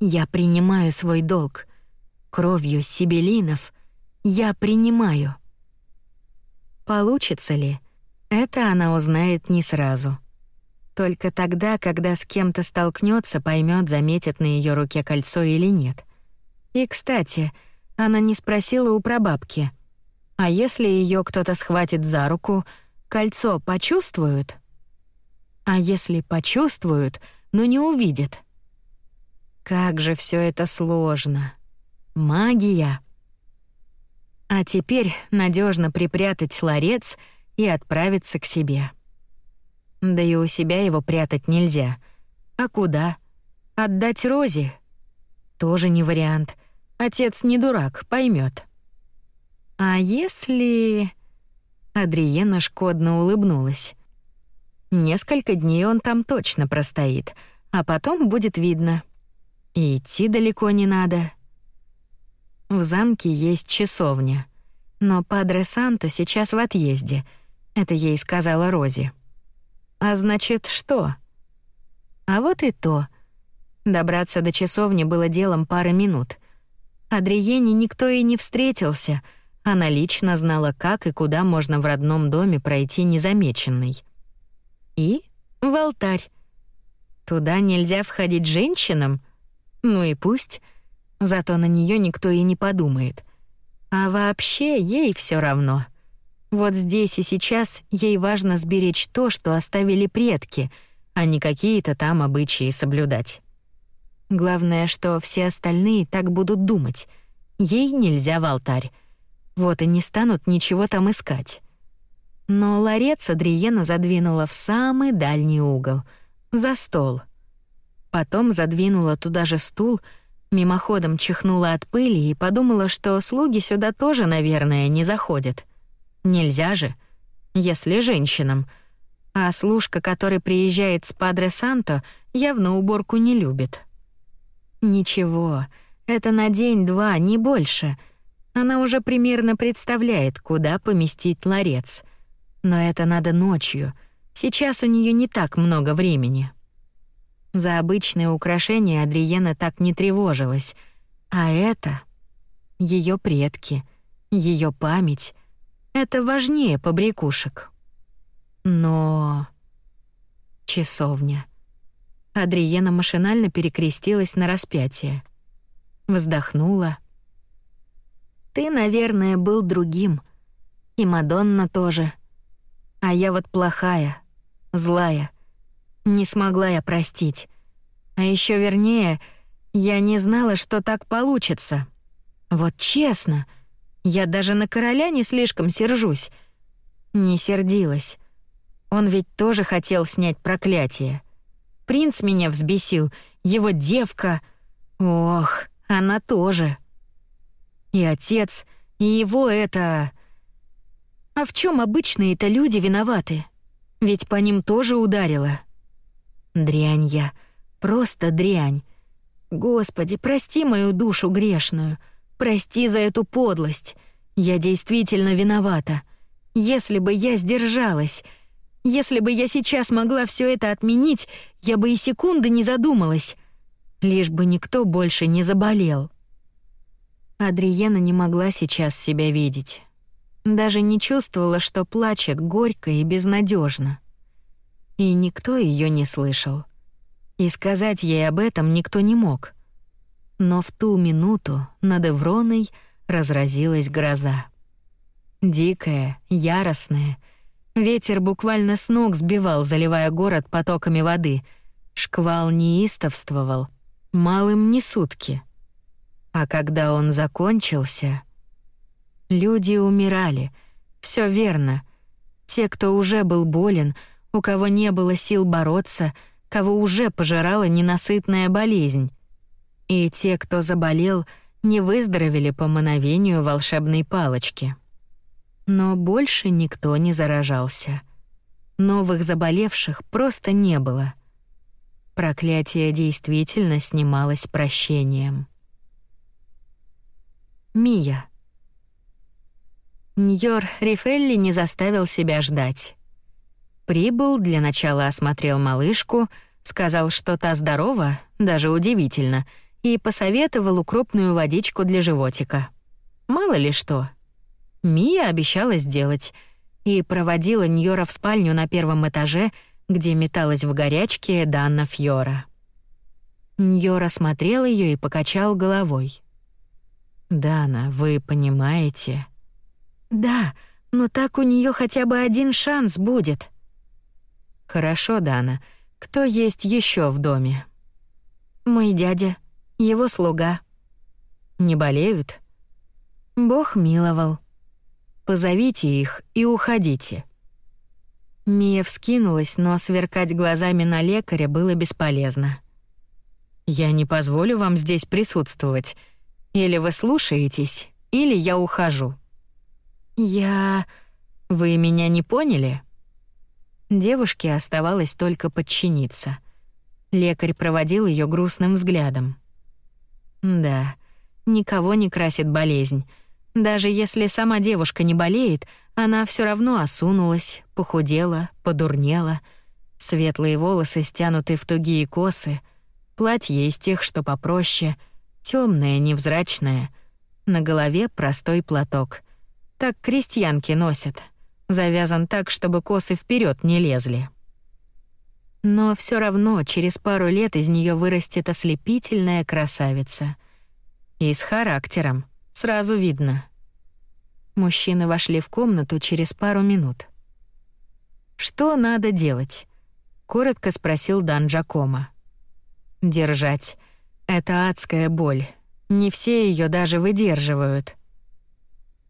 Я принимаю свой долг. Кровью сибелинов я принимаю. Получится ли? Это она узнает не сразу. Только тогда, когда с кем-то столкнется, поймет, заметит на ее руке кольцо или нет. И, кстати, она не спросила у прабабки. А если ее кто-то схватит за руку, кольцо почувствуют? А если почувствуют, но не увидят? Как же все это сложно. Магия. А теперь надежно припрятать ларец и отправиться к себе. Да и у себя его прятать нельзя. А куда? Отдать Розе? Тоже не вариант. Отец не дурак, поймет. А если... Адриена шкодно улыбнулась. Несколько дней он там точно простоит, а потом будет видно. И идти далеко не надо. В замке есть часовня, но Падре Санто сейчас в отъезде. Это ей сказала Рози. А значит, что? А вот и то. Добраться до часовни было делом пары минут. Адриене никто и не встретился. Она лично знала, как и куда можно в родном доме пройти незамеченной. И в алтарь. Туда нельзя входить женщинам? Ну и пусть. Зато на нее никто и не подумает. А вообще ей все равно. Вот здесь и сейчас ей важно сберечь то, что оставили предки, а не какие-то там обычаи соблюдать. Главное, что все остальные так будут думать. Ей нельзя в алтарь. Вот и не станут ничего там искать. Но ларец Адриена задвинула в самый дальний угол, за стол. Потом задвинула туда же стул, мимоходом чихнула от пыли и подумала, что слуги сюда тоже, наверное, не заходят. Нельзя же, если женщинам. А служка, который приезжает с Падре Санто, явно уборку не любит. Ничего, это на день-два, не больше. Она уже примерно представляет, куда поместить ларец. Но это надо ночью. Сейчас у нее не так много времени. За обычные украшения Адриена так не тревожилась, а это ее предки, ее память, это важнее побрякушек. Но... Часовня. Адриена машинально перекрестилась на распятие. Вздохнула. «Ты, наверное, был другим. И Мадонна тоже. А я вот плохая, злая. Не смогла я простить. А еще вернее, я не знала, что так получится. Вот честно — я даже на короля не слишком сержусь. Не сердилась. Он ведь тоже хотел снять проклятие. Принц меня взбесил, его девка... Ох, она тоже. И отец, и его это... А в чем обычно это люди виноваты? Ведь по ним тоже ударило. Дрянь я, просто дрянь. Господи, прости мою душу грешную — Прости за эту подлость. Я действительно виновата. Если бы я сдержалась, если бы я сейчас могла все это отменить, я бы и секунды не задумалась. Лишь бы никто больше не заболел. Адриена не могла сейчас себя видеть. Даже не чувствовала, что плачет горько и безнадежно. И никто ее не слышал. И сказать ей об этом никто не мог. Но в ту минуту над Эвроной разразилась гроза. Дикая, яростная. Ветер буквально с ног сбивал, заливая город потоками воды. Шквал неистовствовал. Малым не сутки. А когда он закончился... Люди умирали. Все верно. Те, кто уже был болен, у кого не было сил бороться, кого уже пожирала ненасытная болезнь — и те, кто заболел, не выздоровели по мановению волшебной палочки. Но больше никто не заражался. Новых заболевших просто не было. Проклятие действительно снималось прощением. Мия. Ньор Рифелли не заставил себя ждать. Прибыл, для начала осмотрел малышку, сказал, что та здорова, даже удивительно — и посоветовал укропную водичку для животика. Мало ли что. Мия обещала сделать и проводила Ньора в спальню на первом этаже, где металась в горячке Данна Фьора. Ньора смотрел ее и покачал головой. «Дана, вы понимаете?» «Да, но так у нее хотя бы один шанс будет». «Хорошо, Дана. Кто есть еще в доме?» «Мой дядя, его слуга». «Не болеют?» «Бог миловал». «Позовите их и уходите». Мия вскинулась, но сверкать глазами на лекаря было бесполезно. «Я не позволю вам здесь присутствовать. Или вы слушаетесь, или я ухожу». «Я...» «Вы меня не поняли?» Девушке оставалось только подчиниться. Лекарь проводил ее грустным взглядом. «Да, никого не красит болезнь. Даже если сама девушка не болеет, она все равно осунулась, похудела, подурнела. Светлые волосы стянуты в тугие косы, платье из тех, что попроще, темное, невзрачное, на голове простой платок. Так крестьянки носят, завязан так, чтобы косы вперед не лезли. Но все равно через пару лет из нее вырастет ослепительная красавица. И с характером, сразу видно. Мужчины вошли в комнату через пару минут. «Что надо делать?» — коротко спросил Дан Джакома. «Держать. Это адская боль. Не все ее даже выдерживают.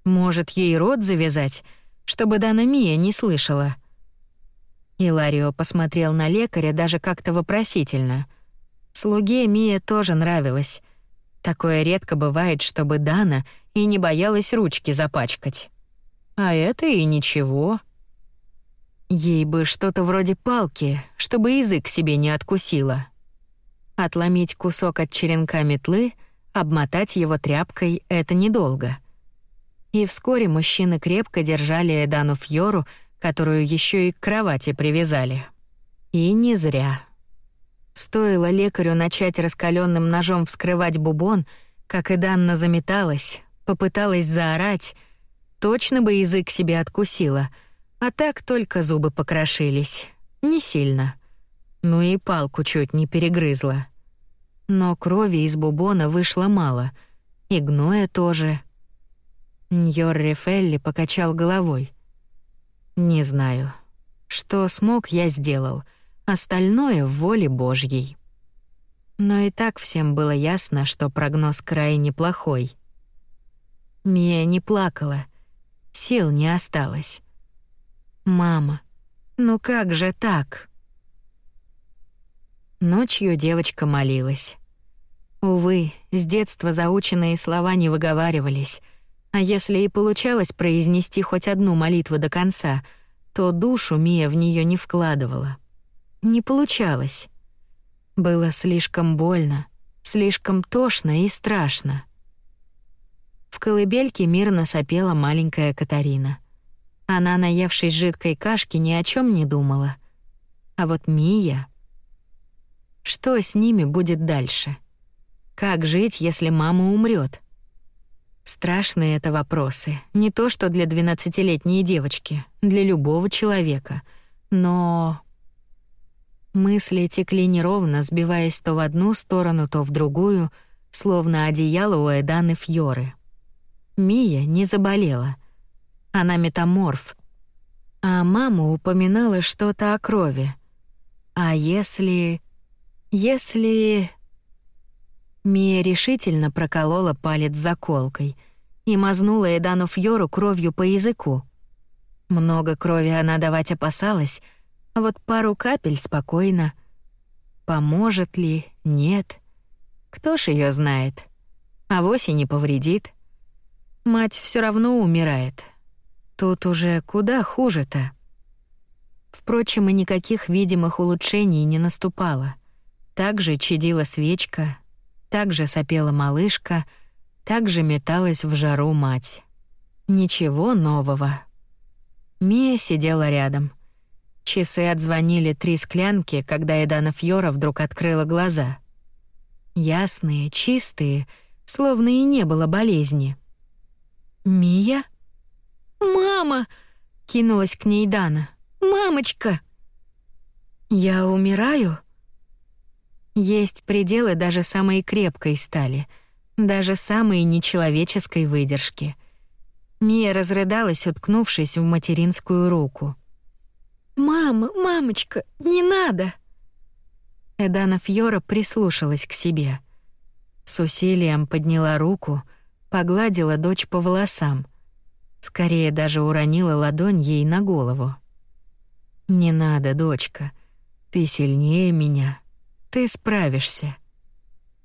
Может, ей рот завязать, чтобы Дана Мия не слышала?» Иларио посмотрел на лекаря даже как-то вопросительно. Слуге Мия тоже нравилась — Такое редко бывает, чтобы Дана и не боялась ручки запачкать. А это и ничего. Ей бы что-то вроде палки, чтобы язык себе не откусила. Отломить кусок от черенка метлы, обмотать его тряпкой — это недолго. И вскоре мужчины крепко держали Эдану Фьору, которую еще и к кровати привязали. И не зря. Стоило лекарю начать раскаленным ножом вскрывать бубон, как и Данна заметалась, попыталась заорать, точно бы язык себе откусила, а так только зубы покрошились. Не сильно. Ну и палку чуть не перегрызла. Но крови из бубона вышло мало, и гноя тоже. Ньор Рефелли покачал головой. «Не знаю. Что смог, я сделал» остальное воле Божьей. Но и так всем было ясно, что прогноз крайне плохой. Мия не плакала, сил не осталось. «Мама, ну как же так?» Ночью девочка молилась. Увы, с детства заученные слова не выговаривались, а если и получалось произнести хоть одну молитву до конца, то душу Мия в нее не вкладывала. Не получалось. Было слишком больно, слишком тошно и страшно. В колыбельке мирно сопела маленькая Катарина. Она, наевшись жидкой кашки, ни о чем не думала. А вот Мия... Что с ними будет дальше? Как жить, если мама умрет? Страшные это вопросы. Не то что для двенадцатилетней девочки, для любого человека. Но Мысли текли неровно, сбиваясь то в одну сторону, то в другую, словно одеяло у Эданы Фьоры. Мия не заболела. Она метаморф. А мама упоминала что-то о крови. А если... Если... Мия решительно проколола палец заколкой и мазнула Эдану Фьору кровью по языку. Много крови она давать опасалась, а вот пару капель спокойно. Поможет ли? Нет. Кто ж ее знает? А вовсе не повредит. Мать все равно умирает. Тут уже куда хуже-то. Впрочем, и никаких видимых улучшений не наступало. Так же чадила свечка, так же сопела малышка, так же металась в жару мать. Ничего нового. Мия сидела рядом — Часы отзвонили три склянки, когда Эдана Фьора вдруг открыла глаза. Ясные, чистые, словно и не было болезни. «Мия?» «Мама!» — кинулась к ней Дана. «Мамочка!» Я умираю? Есть пределы даже самой крепкой стали, даже самой нечеловеческой выдержки. Мия разрыдалась, уткнувшись в материнскую руку. «Мама, мамочка, не надо!» Эдана Фьора прислушалась к себе. С усилием подняла руку, погладила дочь по волосам. Скорее даже уронила ладонь ей на голову. «Не надо, дочка. Ты сильнее меня. Ты справишься».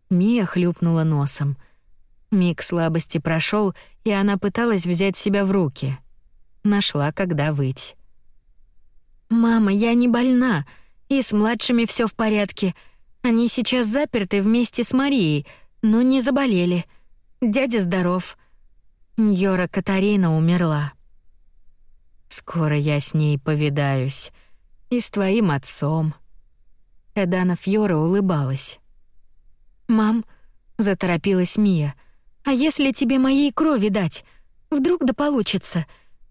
Мия хлюпнула носом. Миг слабости прошел, и она пыталась взять себя в руки. Нашла, когда выть. «Мама, я не больна. И с младшими все в порядке. Они сейчас заперты вместе с Марией, но не заболели. Дядя здоров. Йора Катарина умерла. Скоро я с ней повидаюсь. И с твоим отцом. Эдана Фьора улыбалась. «Мам», — заторопилась Мия, — «а если тебе моей крови дать? Вдруг да получится?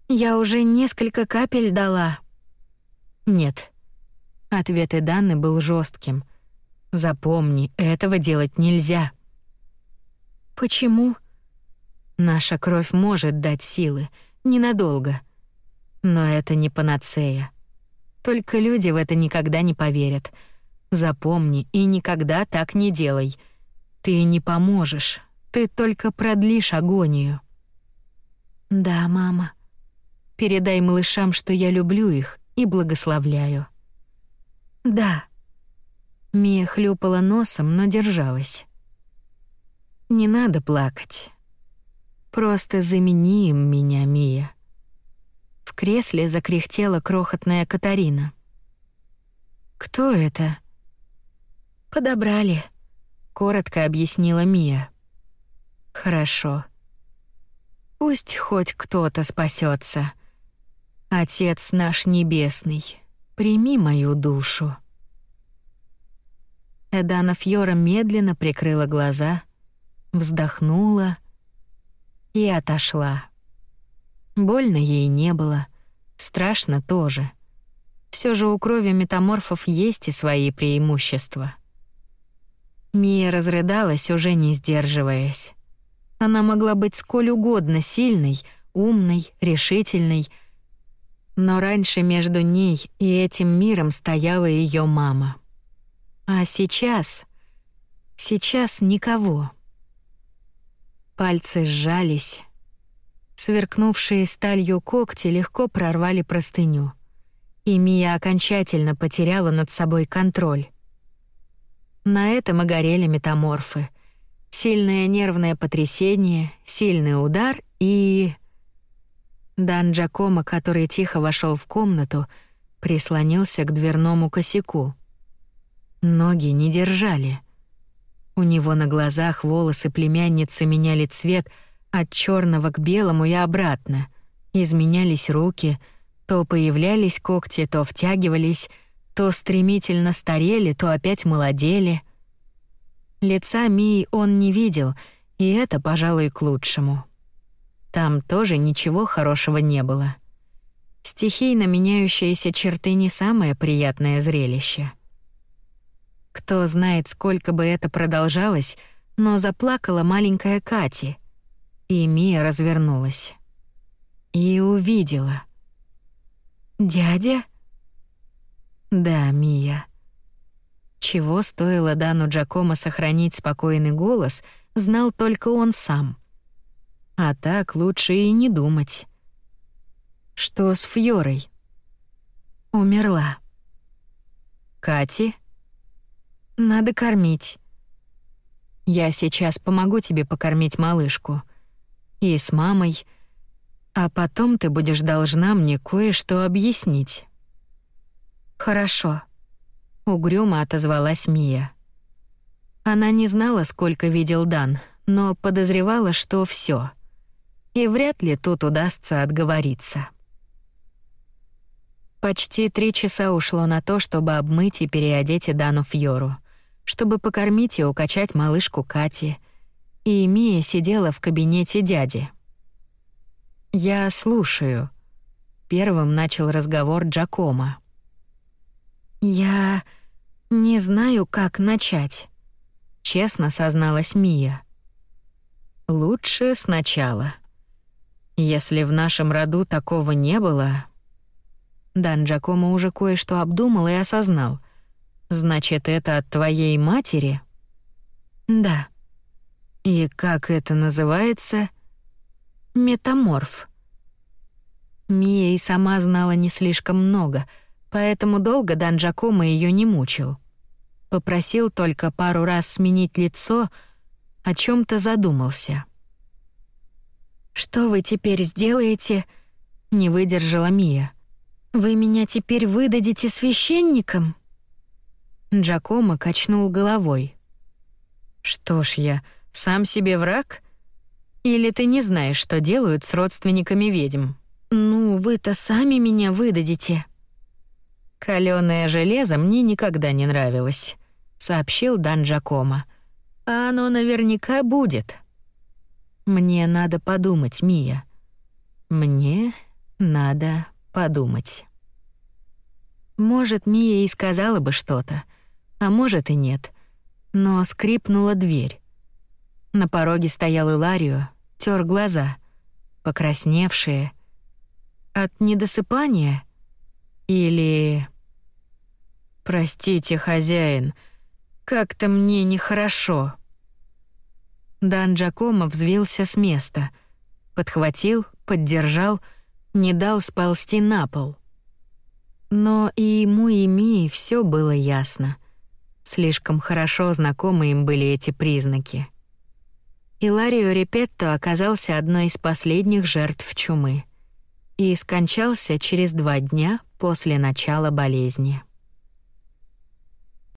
Я уже несколько капель дала». «Нет», Ответ Эданы был жестким. Запомни, этого делать нельзя. Почему? Наша кровь может дать силы, ненадолго. Но это не панацея. Только люди в это никогда не поверят. Запомни и никогда так не делай. Ты не поможешь. Ты только продлишь агонию. Да, мама. Передай малышам, что я люблю их и благословляю. Да. Мия хлюпала носом, но держалась. Не надо плакать. Просто замени им меня, Мия. В кресле закряхтела крохотная Катарина. Кто это? Подобрали, коротко объяснила Мия. Хорошо. Пусть хоть кто-то спасется. Отец наш небесный, Прими мою душу. Эдана Фьора медленно прикрыла глаза, вздохнула и отошла. Больно ей не было, страшно тоже. Все же у крови метаморфов есть и свои преимущества. Мия разрыдалась, уже не сдерживаясь. Она могла быть сколь угодно сильной, умной, решительной, но раньше между ней и этим миром стояла ее мама. А сейчас... Сейчас никого. Пальцы сжались. Сверкнувшие сталью когти легко прорвали простыню. И Мия окончательно потеряла над собой контроль. На этом и горели метаморфы. Сильное нервное потрясение, сильный удар и... Дан Джакомо, который тихо вошел в комнату, прислонился к дверному косяку. Ноги не держали. У него на глазах волосы племянницы меняли цвет от черного к белому и обратно. Изменялись руки, то появлялись когти, то втягивались, то стремительно старели, то опять молодели. Лица Мии он не видел, и это, пожалуй, к лучшему. Там тоже ничего хорошего не было. Стихийно меняющиеся черты не самое приятное зрелище. Кто знает, сколько бы это продолжалось, но заплакала маленькая Кати, и Мия развернулась. И увидела. «Дядя?» «Да, Мия». Чего стоило Дану Джакомо сохранить спокойный голос, знал только он сам. А так лучше и не думать. Что с Фьорой? Умерла. Кати? Надо кормить. Я сейчас помогу тебе покормить малышку. И с мамой. А потом ты будешь должна мне кое-что объяснить. Хорошо. Угрюмо отозвалась Мия. Она не знала, сколько видел Дан, но подозревала, что все и вряд ли тут удастся отговориться. Почти три часа ушло на то, чтобы обмыть и переодеть Идану Фьору, чтобы покормить и укачать малышку Кати, и Мия сидела в кабинете дяди. «Я слушаю», — первым начал разговор Джакома. Я не знаю, как начать, честно созналась Мия. Лучше сначала. Если в нашем роду такого не было, Дан Джакомо уже кое-что обдумал и осознал. Значит, это от твоей матери? Да. И как это называется? Метаморф. Мия и сама знала не слишком много, поэтому долго Дан Джакомо её не мучил. Попросил только пару раз сменить лицо, о чём то задумался. «Что вы теперь сделаете?» — не выдержала Мия. «Вы меня теперь выдадите священникам?» Джакомо качнул головой. «Что ж я, сам себе враг? Или ты не знаешь, что делают с родственниками ведьм?» «Ну, вы-то сами меня выдадите». «Калёное железо мне никогда не нравилось», — сообщил Дан Джакомо. «А оно наверняка будет». «Мне надо подумать, Мия. Мне надо подумать». Может, Мия и сказала бы что-то, а может и нет. Но скрипнула дверь. На пороге стоял Иларио, тер глаза, покрасневшие. От недосыпания? Или... «Простите, хозяин, как-то мне нехорошо». Дан Джакомо взвился с места, подхватил, поддержал, не дал сползти на пол. Но и ему, и Мии все было ясно. Слишком хорошо знакомы им были эти признаки. Иларио Репетто оказался одной из последних жертв чумы и скончался через два дня после начала болезни.